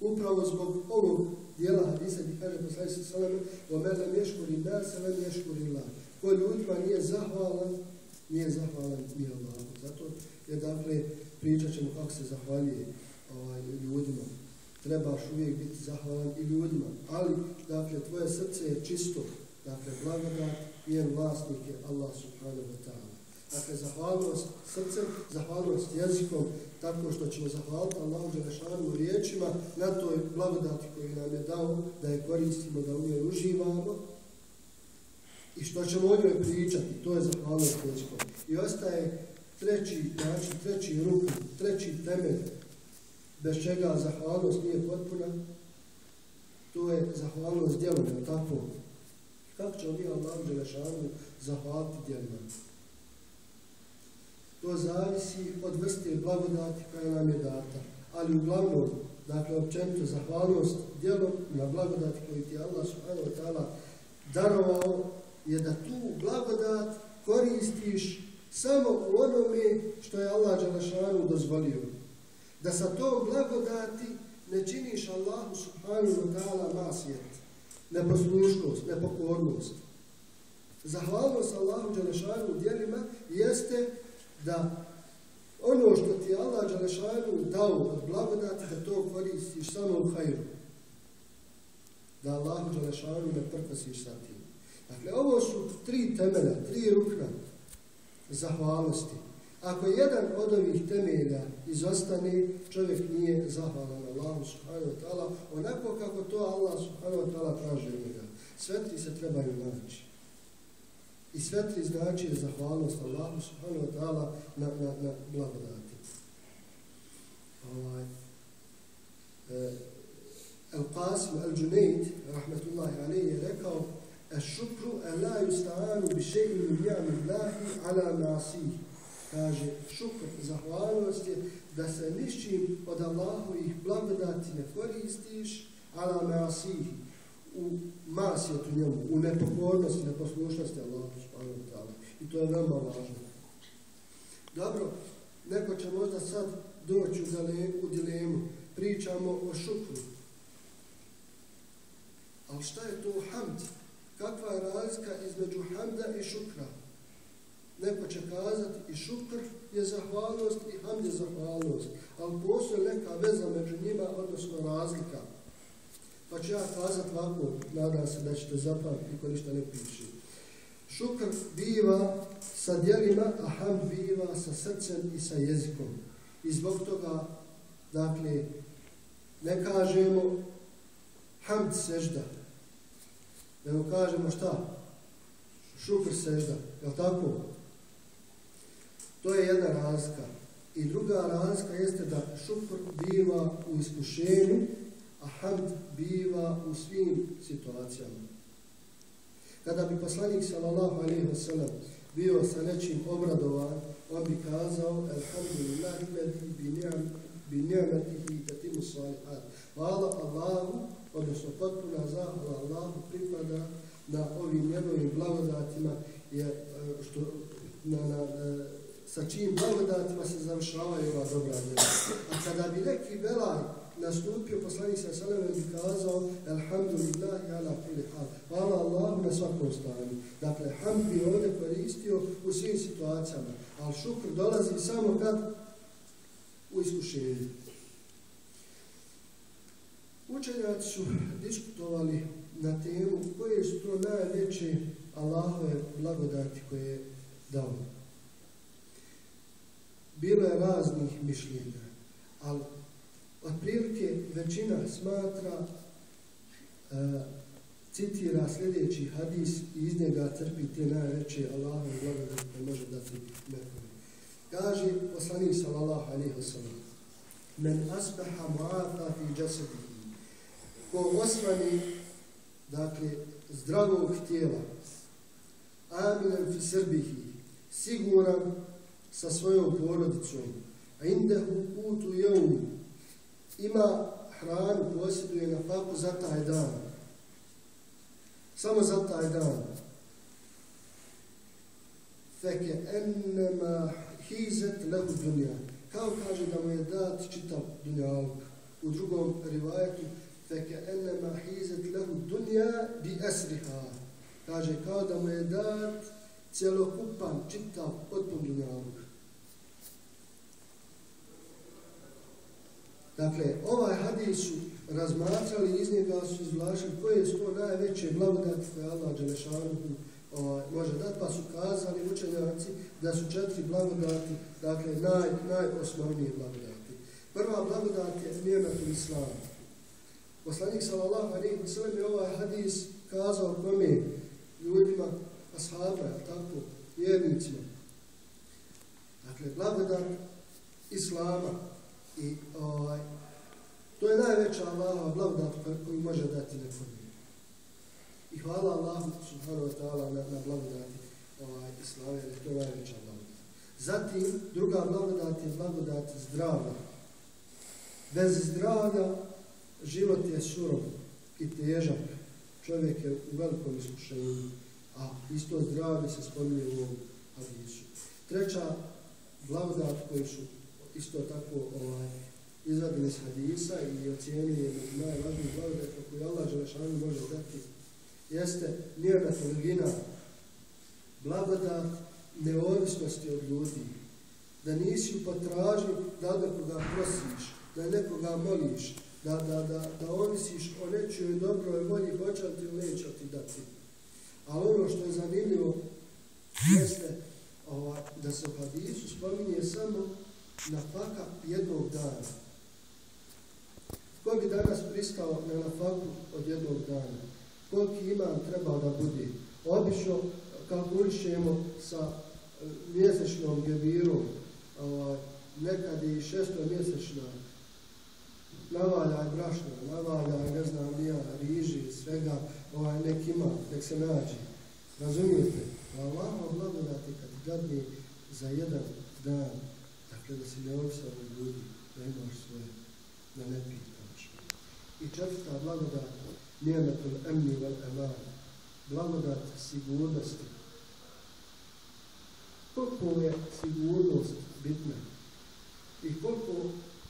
Upravo zbog ovog dijela hadisa gdje kaže poslani se salame o mene mješkuri nas, a ne mješkuri la. Ko ljudima nije zahvalan, nije zahvalan ni Allah. Zato je dakle pričat ćemo kako se zahvaljuje ovaj, ljudima. Trebaš uvijek biti zahvalan i ljudima. Ali, dakle, tvoje srce je čisto, dakle, blagodat, jer vlasnik je Allah subhanahu wa ta'ala. Dakle, zahvalnost srcem, zahvalnost jezikom, tako što ćemo zahvaliti Allahu Đelešanu riječima na toj blagodati koju nam je dao, da je koristimo, da u njoj uživamo i što ćemo o njoj pričati, to je zahvalnost jezikom. I ostaje treći način, treći ruk, treći temelj, bez čega zahvalnost nije potpuna, to je zahvalnost djelom, tako, Kako ćemo mi Allah Đelešanu zahvaliti djelima? To zavisi od vrste blagodati koja nam je data. Ali uglavnom, dakle, općenito zahvalnost djelom na blagodati koju ti Allah subhanahu wa ta'ala darovao je da tu blagodat koristiš samo u onome što je Allah Đelešanu dozvolio. Da sa tom blagodati ne činiš Allahu subhanahu wa ta'ala masjet neposlušnost, nepokornost. Zahvalnost Allahu Đalešanu u dijelima jeste da ono što ti Allah Đalešanu dao od blagodati da to koristiš samo u hajru. Da Allahu Đalešanu ne prkosiš sa tim. Dakle, ovo su tri temela, tri rukna zahvalnosti. Ako jedan od ovih temelja izostane, čovjek nije zahvalan Allahu subhanahu wa ta'ala onako kako to Allah subhanahu wa ta'ala traži od njega. Sve ti se trebaju naći. I sve tri znači je zahvalnost Allahu subhanahu wa ta'ala na, na, na blagodati. Ovaj, e, Al-Qasim Al-Junaid, rahmetullahi alaihi, je rekao الشكر ألا يستعان بشيء من نعم الله على معصيه kaže šukr, zahvalnost je da se ničim od Allahovih blagodati ne koristiš, ala me asihi, u masijetu njemu, u nepokornosti, neposlušnosti Allahu subhanahu wa ta'ala. I to je veoma važno. Dobro, neko će možda sad doći u, dale, u dilemu. Pričamo o šukru. Ali šta je to hamd? Kakva je razlika između hamda i šukra? Neko će kazati i šukr je zahvalnost i hamd je zahvalnost. Ali postoje neka veza među njima, odnosno razlika. Pa ću ja kazati ovako, nadam se da ćete zapamati, ko ništa ne piše. Šukr biva sa djelima, a hamd biva sa srcem i sa jezikom. I zbog toga, dakle, ne kažemo hamd sežda, nego kažemo šta? Šukr sežda, je li tako? To je jedna razlika. I druga razlika jeste da šukr biva u iskušenju, a hamd biva u svim situacijama. Kada bi poslanik sallallahu alaihi wa sallam bio sa nečim obradovan, on bi kazao Alhamdulillah bi ni'matihi tatimu salihat. Hvala Allahu, odnosno potpuna zahvala Allahu pripada na ovim njegovim blagodatima je e, što na, na, na sa čijim blagodatima se završavaju ova dobra djela. A kada bi neki velaj nastupio, poslanik sa salame bi kazao Alhamdulillah i ala kulli hal. Hvala Allahu na svakom stanju. Dakle, hamd bi ovdje koristio u svim situacijama. Ali šukr dolazi samo kad u iskušenju. Učenjaci su diskutovali na temu koje su to najveće Allahove blagodati koje je dao bilo je raznih mišljenja, ali otprilike većina smatra, e, citira sljedeći hadis i iz njega crpi te najveće Allahom blagodati koje može dati nekome. Kaže poslanik sallallahu alaihi wa men asbaha mu'ata fi jasadihi, ko osvani, dakle, zdravog tijela, aminen fi srbihi, siguran sa svojom porodicom, a indehu utu jeum, ima hranu, posjeduje na faku za taj dan. Samo za taj dan. Feke ennema hizet lehu dunja. Kao kaže da mu je dat čitav dunjaluk. U drugom rivajetu, feke ennema hizet lehu dunja bi esriha. Kaže kao da mu je dat celokupan, čitav, potpun dunjaluk. Dakle, ovaj hadis su razmatrali iz njega su izvlašili koje su to najveće blagodati koje Allah Đelešanu ovaj, može dati, pa su kazali učenjaci da su četiri blagodati, dakle, naj, najosnovnije blagodati. Prva blagodat je nijemetu islamu. Poslanik sallallahu alaihi wa sallam je ovaj hadis kazao kome ljudima, ashaba, tako, vjernicima. Dakle, blagodat islama, I ovaj, to je najveća Allahova blagodat koju može dati nekom. I hvala Allahu subhanahu wa ta'ala na, na blagodati ovaj, islame, jer to je najveća blagodat. Zatim, druga blagodat je blagodat zdravlja. Bez zdravlja život je surov i težak. Čovjek je u velikom iskušenju, a isto zdravlje se spominje u ovom hadisu. Treća blagodat koju su isto tako ovaj, izvadili iz hadisa i ocijenili je najvažniji blagodat koju Allah Želešanu može dati, jeste nijemet origina, blagodat neovisnosti od ljudi, da nisi u potraži da nekoga prosiš, da nekoga moliš, da, da, da, da ovisiš o nečijoj dobroj volji, hoće li ti ili neće ti dati. Ali ono što je zanimljivo jeste ova, da se u hadisu spominje samo nafaka jednog dana. Ko bi danas pristao na nafaku od jednog dana? Koliki imam trebao da bude? Obično kalkulišemo sa e, mjesečnom gebirom, ovaj, nekad i šesto mjesečna, navaljaj brašna, je, ne znam, nija, riži, svega, ovaj, nek ima, nek se nađe. Razumijete? Allah vam blagodati kad gadni za jedan dan, dakle da si ne od ljudi, da imaš svoje, da ne pitaš. I četvrta blagodat, nijemetul emni vel eman, blagodat sigurnosti. Koliko je sigurnost bitna i koliko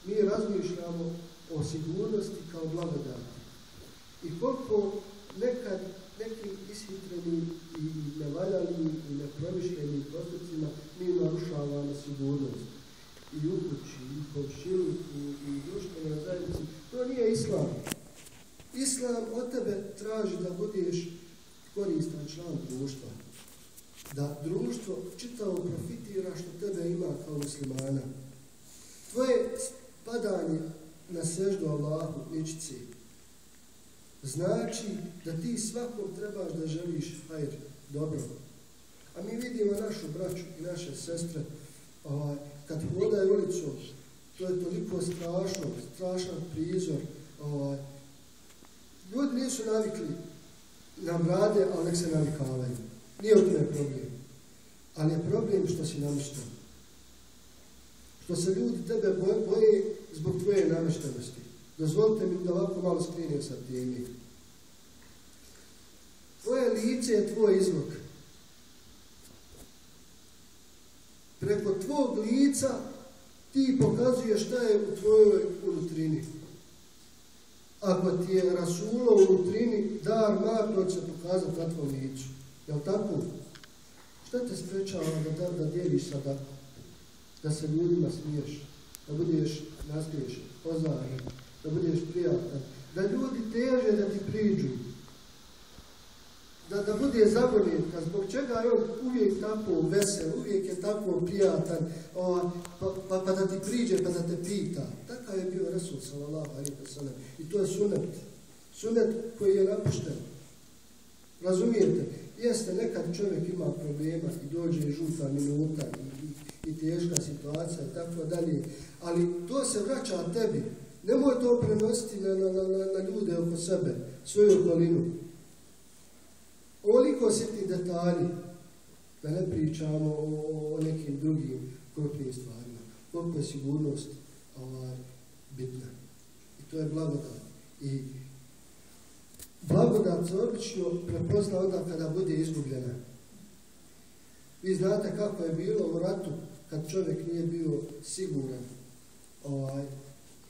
mi razmišljamo o sigurnosti kao blagodati i koliko nekad nekim ishitrenim i nevaljanim i nepromišljenim postupcima mi narušavamo sigurnost i u kući, i po šiluku, i društvenoj zajednici. To nije islam. Islam od tebe traži da budeš koristan član društva. Da društvo čitavo profitira što tebe ima kao muslimana. Tvoje padanje na seždu Allahu, ničici, znači da ti svakom trebaš da želiš hajr, dobro. A mi vidimo našu braću i naše sestre, ovaj, kad hodaju ulicu, to je toliko strašno, strašan prizor. Ovaj. Ljudi nisu navikli na mrade, ali nek se navikavaju. Nije u tome problem. Ali je problem što si namješten. Što se ljudi tebe boje, boje zbog tvoje namještenosti. Dozvolite mi da ovako malo skrinem sa temi. Tvoje lice je tvoj izlog. Preko tvog lica ti pokazuješ šta je u tvojoj unutrini. Ako ti je rasulo u unutrini, dar mar, to će pokazati na tvojom licu. Jel tako? Šta te sprečava da, da, da dijeliš sada? Da se ljudima smiješ, da budeš nasmiješan, pozvajen, da budeš prijatan, da ljudi teže da ti priđu, da, da bude zagonjetka, zbog čega je on uvijek tako vesel, uvijek je tako prijatan, o, pa, pa, pa da ti priđe, pa da te pita. Takav je bio Resul, sallallahu alaihi wa sallam. I to je sunet. Sunet koji je napušten. Razumijete? Jeste, nekad čovjek ima problema i dođe žuta minuta i, i, i teška situacija i tako dalje, ali to se vraća tebi. Nemoj to prenositi na, na, na, na ljude oko sebe, svoju okolinu oliko sitni detalji, da ne pričamo o, o nekim drugim krupnim stvarima. Koliko je sigurnost ovaj, bitna. I to je blagodat. I blagodat se obično prepozna onda kada bude izgubljena. Vi znate kako je bilo u ratu kad čovjek nije bio siguran ovaj,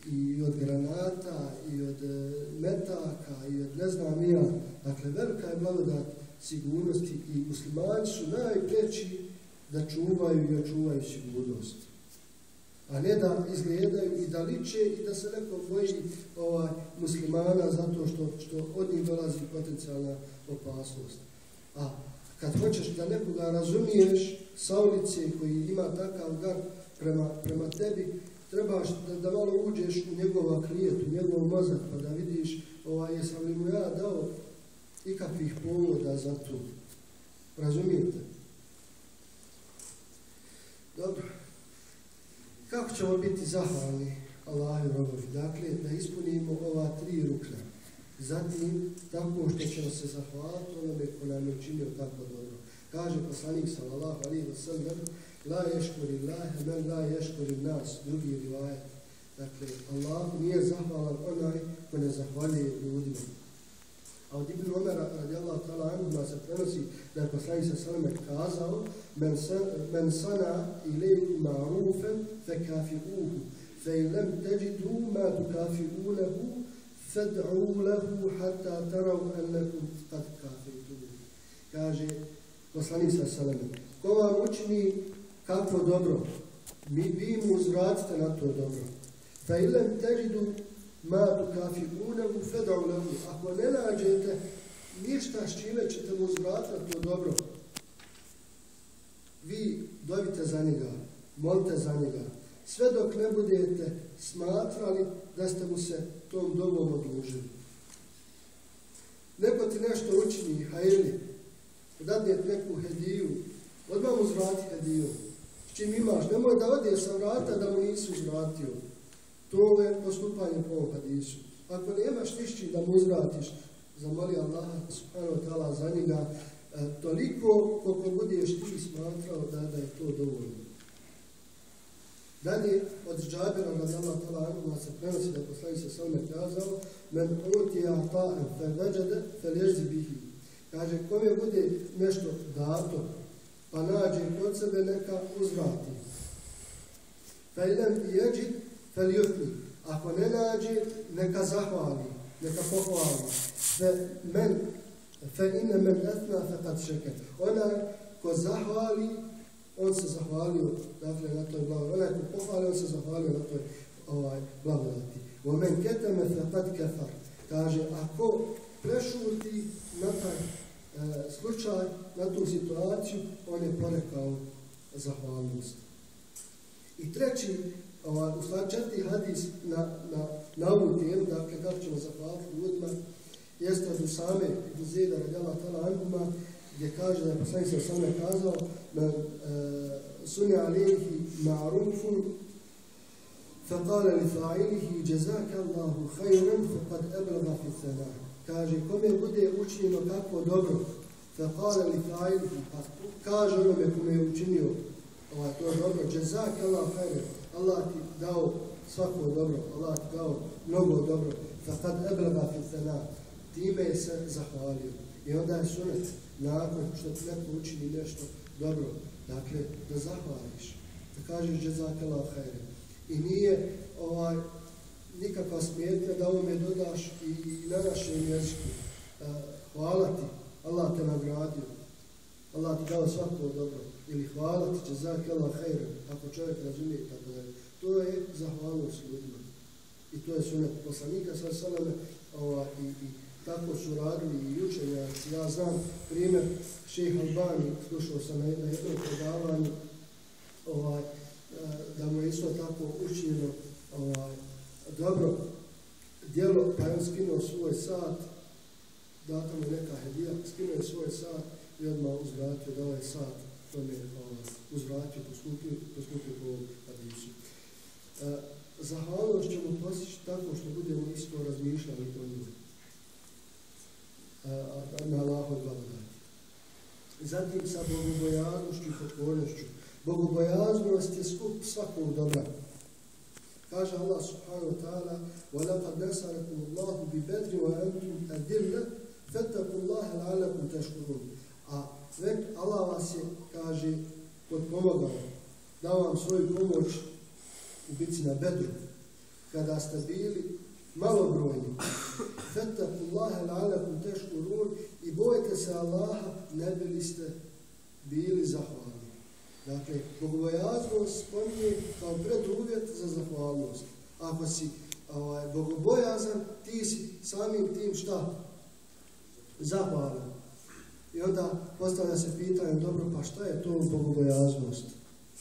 i od granata, i od e, metaka, i od ne znam ja. Dakle, velika je blagodat sigurnosti i muslimani su najpreći da čuvaju i očuvaju sigurnost. A ne da izgledaju i da liče i da se neko boji ovaj, muslimana zato što, što od njih dolazi potencijalna opasnost. A kad hoćeš da nekoga razumiješ sa ulice koji ima takav gar prema, prema tebi, trebaš da, da malo uđeš u njegova krijet, u njegov mozak, pa da vidiš ovaj, jesam li mu ja dao ikakvih povoda za to. Razumijete? Dobro. Kako ćemo biti zahvalni Allahu robovi? Dakle, da ispunimo ova tri rukna. Zatim, tako što ćemo se zahvaliti onome ko nam je učinio tako dobro. Kaže poslanik sallallahu alaihi wa sallam, la ješkori lahe, men la ješkori nas, drugi rivajet. Dakle, Allah nije zahvalan onaj ko ne zahvalije ljudima. A od Ibn Omera radijallahu ta'ala anhu se prenosi da je poslanik sa sveme kazao men, sa, men sana ilaikum ma'rufen fe kafi'uhu fe ilem teđidu ma tu kafi'unehu fed'u lehu hatta tarav ennekum kad kafi'uhu. Kaže poslanik sa sveme ko vam učini kako dobro mi, vi mu uzvratite na to dobro. Fe ilem teđidu ma tu kafi unevu fedau lehu. Ako ne nađete ništa s čime ćete mu zvratiti to dobro, vi dovite za njega, molite za njega, sve dok ne budete smatrali da ste mu se tom dobom odlužili. Neko ti nešto učini, hajeli, dadne neku hediju, odmah mu zvrati hediju. S čim imaš, nemoj da ode sa vrata da mu nisu zvratio. To je postupanje po ovom hadisu. Ako nemaš tišći da mu uzvratiš, zamoli Allah subhanahu ta'ala za njega e, toliko koliko budeš ti smatrao da, da je to dovoljno. Dalje, od džabira radi Allah ta'ala anuma se prenosi da poslani se svome kazao men utija ta'en fe veđade fe lježzi bihi. Kaže, kome bude nešto dato, pa nađe kod sebe neka uzvrati. Fe ilem i Feljutni. Ako ne nađe, neka zahvali, neka pohvali. Fe men, fe inne men etna fe kad šeke. Onaj ko zahvali, on se zahvalio dakle, na toj blagodati. Onaj ko pohvali, on se zahvalio na toj ovaj, blagodati. U men keteme fe kad kefar. Kaže, ako prešuti na taj e, slučaj, na tu situaciju, on je porekao zahvalnost. I treći, ovaj, u stvari četiri hadis na, na, na ovu temu, dakle, kako ćemo zahvaliti ljudima, jeste od Usame i Zeda radijala tala Anguma, gdje kaže da je poslanik se Usame kazao men e, sunja alihi ma'rufun فقال لفاعله جزاك الله خيرا فقد faqad في الثناء sana. Kaže kome bude učinjeno kako dobro faqala li fa'ilihi pa kaže onome kome je učinio ovaj, to dobro jazaka Allahu khayran. Allah ti dao svako dobro Allah ti dao mnogo dobro faqad ablagha fi zana, time se zahvalio i onda je sunet nakon što ti neko učini nešto dobro, dakle, da zahvališ, da kažeš džezakala hajre. I nije ovaj, nikakva smjetnja da ovome dodaš i, i na našem jeziku. Uh, hvala ti, Allah te nagradio, Allah ti dao svako dobro. Ili hvala ti, džezakala hajre, ako čovjek razumije tako dalje. To je zahvalnost ljudima. I to je sunet poslanika sa salame ova, i, i tako su radili i učenjaci. Ja znam primjer šeha Albani, slušao sam na jednom predavanju, ovaj, e, da mu je isto tako učinjeno ovaj, dobro djelo, pa je on skinuo svoj sat, data mu neka hedija, skinuo je svoj sat i odmah uzvratio da ovaj sat to mi je ovaj, uzvratio, poskupio, poskupio po ovom hadisu. E, zahvalnost ćemo postići tako što budemo isto razmišljali o njima na Allahoj blagodati. Zatim sa bogobojaznošću i potvornošću. Bogobojaznost je skup svakog dobra. Kaže Allah subhanahu wa ta'ala وَلَقَدْ نَسَرَكُمُ اللَّهُ بِبَدْرِ وَأَنْتُمْ أَدِلَّ فَتَّقُوا اللَّهَ لَعَلَكُمْ تَشْكُرُونَ A već Allah vas je, kaže, potpomogao, dao vam svoju pomoć u bici na bedru, kada ste bili malobrojni. Fettakullaha la'alakum teškurun i bojte se Allaha, ne bili ste bili zahvalni. Dakle, bogobojaznost spominje kao preduvjet za zahvalnost. Ako si ovaj, bogobojazan, ti si samim tim šta? Zahvalan. I onda postavlja se pitanje, dobro, pa šta je to bogobojaznost?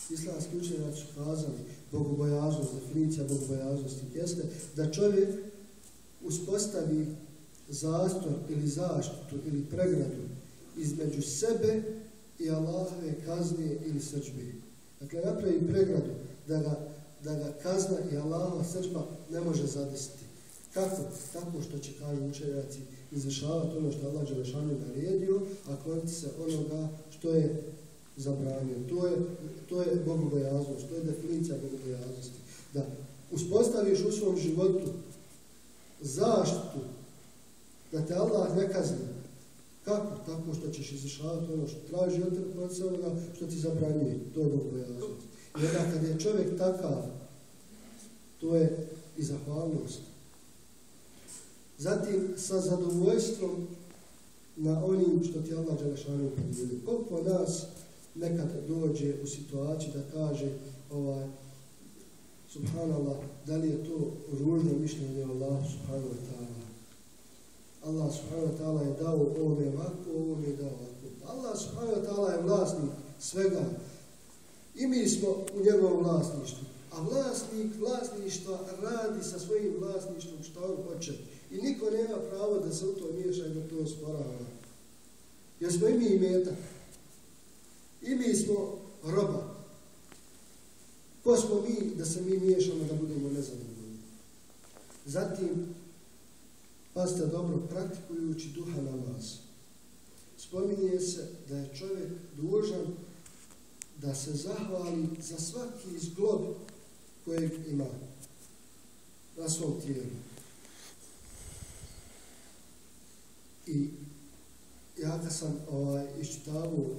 Islamski učenjaci kazali, bogobojaznost, definicija bogobojaznosti jeste da čovjek uspostavi zastor ili zaštitu ili pregradu između sebe i Allahove kazne ili srđbe. Dakle, napravi pregradu da ga, da ga kazna i Allahova srđba ne može zadesiti. Kako? Tako što će, kažu učenjaci, izvršavati ono što Allah Đelešanu naredio, a kloniti se onoga što je zabranio. To je, to je bogobojaznost, to je definicija bogobojaznosti. Da uspostaviš u svom životu zaštitu da te Allah ne kazni. Kako? Tako što ćeš izvršavati ono što traži od tebe protiv onoga što ti zabranjuje. To je bogobojaznost. Jer kad je čovjek takav, to je i zahvalnost. Zatim sa zadovoljstvom na onim što ti Allah Đelešanu podijeli. Koliko nas nekad dođe u situaciju da kaže ovaj, subhanallah, da li je to ružno mišljenje Allah subhanahu wa ta'ala. Allah subhanahu wa ta'ala je dao ovome ovako, ovome je dao ovako. Allah subhanahu wa ta'ala je vlasnik svega. I mi smo u njegovom vlasništvu. A vlasnik vlasništva radi sa svojim vlasništvom što on hoće. I niko nema pravo da se u to miješa i da to sporava. Jer smo i mi meta. I mi smo roba. Ko smo mi da se mi miješamo da budemo nezadovoljni? Zatim, pazite dobro, praktikujući duha namaz. Spominje se da je čovjek dužan da se zahvali za svaki izglob kojeg ima na svom tijelu. I ja kad sam ovaj, iščitavao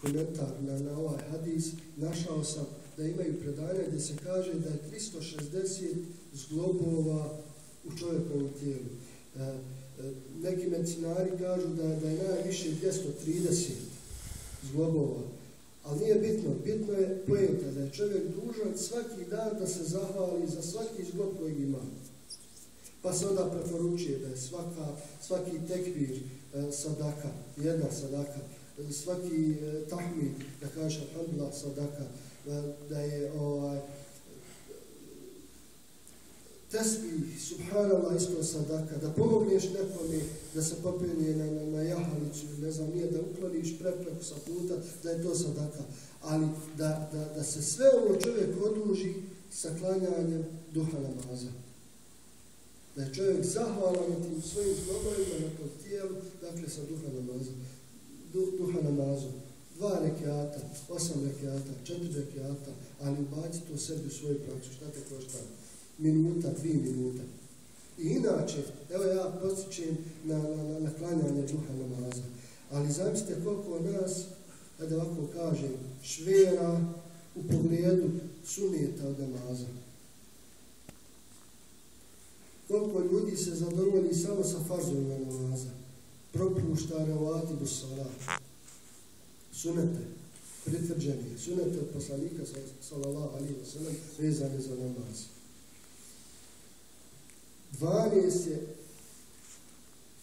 komentar na, na ovaj hadis, našao sam da imaju predanje gdje se kaže da je 360 zglobova u čovjekovom tijelu. E, e, neki medicinari kažu da, da je najviše 230 zglobova. Ali nije bitno, bitno je pojenta da je čovjek dužan svaki dan da se zahvali za svaki zglob koji ima. Pa se onda preporučuje da je svaka, svaki tekbir e, sadaka, jedna sadaka, e, svaki e, tahmid, da kažeš alhamdulillah sadaka, da, da je ovaj, tesbih, subhanallah, isto sadaka, da pomogneš nekome da se popelje na, na, na jahalicu, ne znam, nije da ukloniš prepreku sa puta, da je to sadaka. Ali da, da, da se sve ovo čovjek oduži sa klanjanjem duha namaza. Da je čovjek zahvalan na tim svojim problemima na tom tijelu, dakle sa duha namazom. Du, duha namazu. Dva rekiata, osam rekiata, četiri rekiata, ali ubaci to sebi u svoju praksu. Šta te košta? minuta, dvije minuta. I inače, evo ja posjećam na, na, na, na klanjanje duha namaza, ali zamislite koliko nas, kada ovako kažem, švera u pogledu suneta od namaza. Koliko ljudi se zadovolji samo sa farzom namaza, propušta revati do sala, sunete, pritvrđeni, sunete od poslanika, sallallahu alihi wa sallam, vezane za namaz. 12 je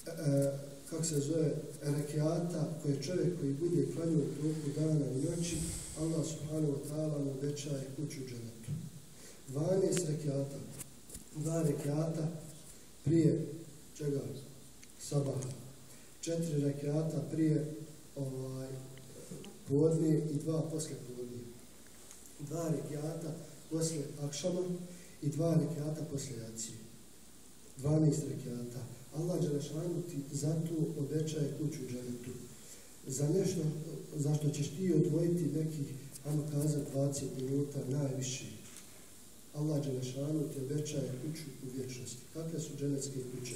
e, e kako se zove rekiata koje čovjek koji bude klanio toku dana i noći Allah subhanahu wa ta'ala mu obećaje kuću dženetu 12 rekiata dva rekiata prije čega sabaha četiri rekiata prije ovaj podne i dva posle podne dva rekiata posle akšama i dva rekiata posle jacije 12 rekiata. Allah Đelešanu ti za to obećaje kuću dženetu. Za nešto zašto ćeš ti odvojiti nekih, ajmo kazati, 20 minuta najviše. Allah Đelešanu ti obećaje kuću u vječnosti. Kakve su dženecke kuće?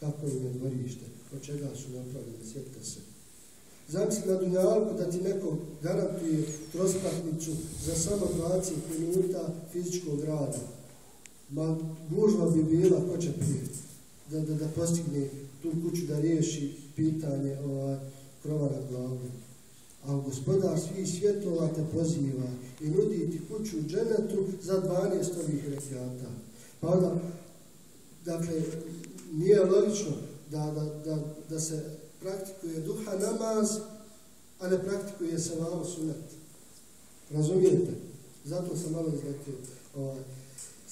Kako im je dvorište? Od čega su napravljene? Sjetka se. Zamisli na Dunjalku da ti neko garantuje trospatnicu za samo 20 minuta fizičkog rada ma gužva bi bila ko će prije da, da, da postigne tu kuću da riješi pitanje ovaj, krova nad glavom. A gospodar svih svjetova te poziva i nudi ti kuću u dženetu za 12 ovih rekiata. Pa onda, dakle, nije logično da, da, da, da se praktikuje duha namaz, a ne praktikuje se vamo sunet. Razumijete? Zato sam malo izletio. Ovaj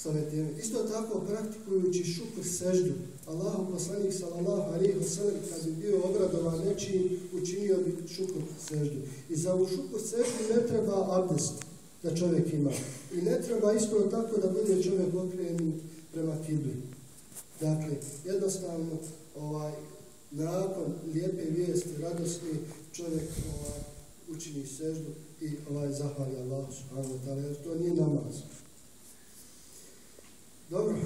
sa. Isto tako praktikujući šukr seždu. Allahu poslanik sallallahu alaihi wa sallam kad bi bio obradovan nečim, učinio bi šukr seždu. I za ovu šukr seždu ne treba abdest da čovjek ima. I ne treba isto tako da bude čovjek okrenut prema kibli. Dakle, jednostavno, ovaj, nakon lijepe vijesti, radosti, čovjek ovaj, učini seždu i ovaj, zahvali Allah subhanahu wa ta'ala, jer to nije namaz. Dobro,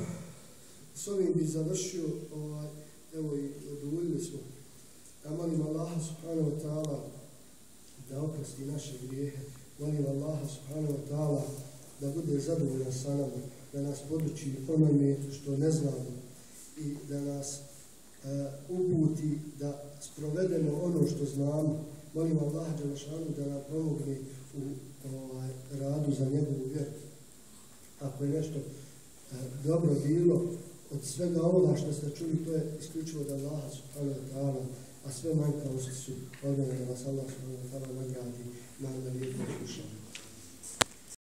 s ovim bi završio, ovaj, evo i oduljili smo. Ja molim Allaha subhanahu wa ta'ala da oprosti naše grijehe. Molim Allaha subhanahu wa ta'ala da bude zadovoljan sa nama, da nas poduči onome što ne znamo i da nas e, uputi da sprovedemo ono što znamo. Molim Allaha da nam pomogne u ovaj, radu za njegovu vjeru. Ako je nešto E, dobro bilo od svega ovoga što ste čuli, to je isključivo da Allah subhanahu wa ta'ala, a sve manjkavosti su odmene da vas Allah subhanahu wa ta'ala nagradi na lijepo slušanje.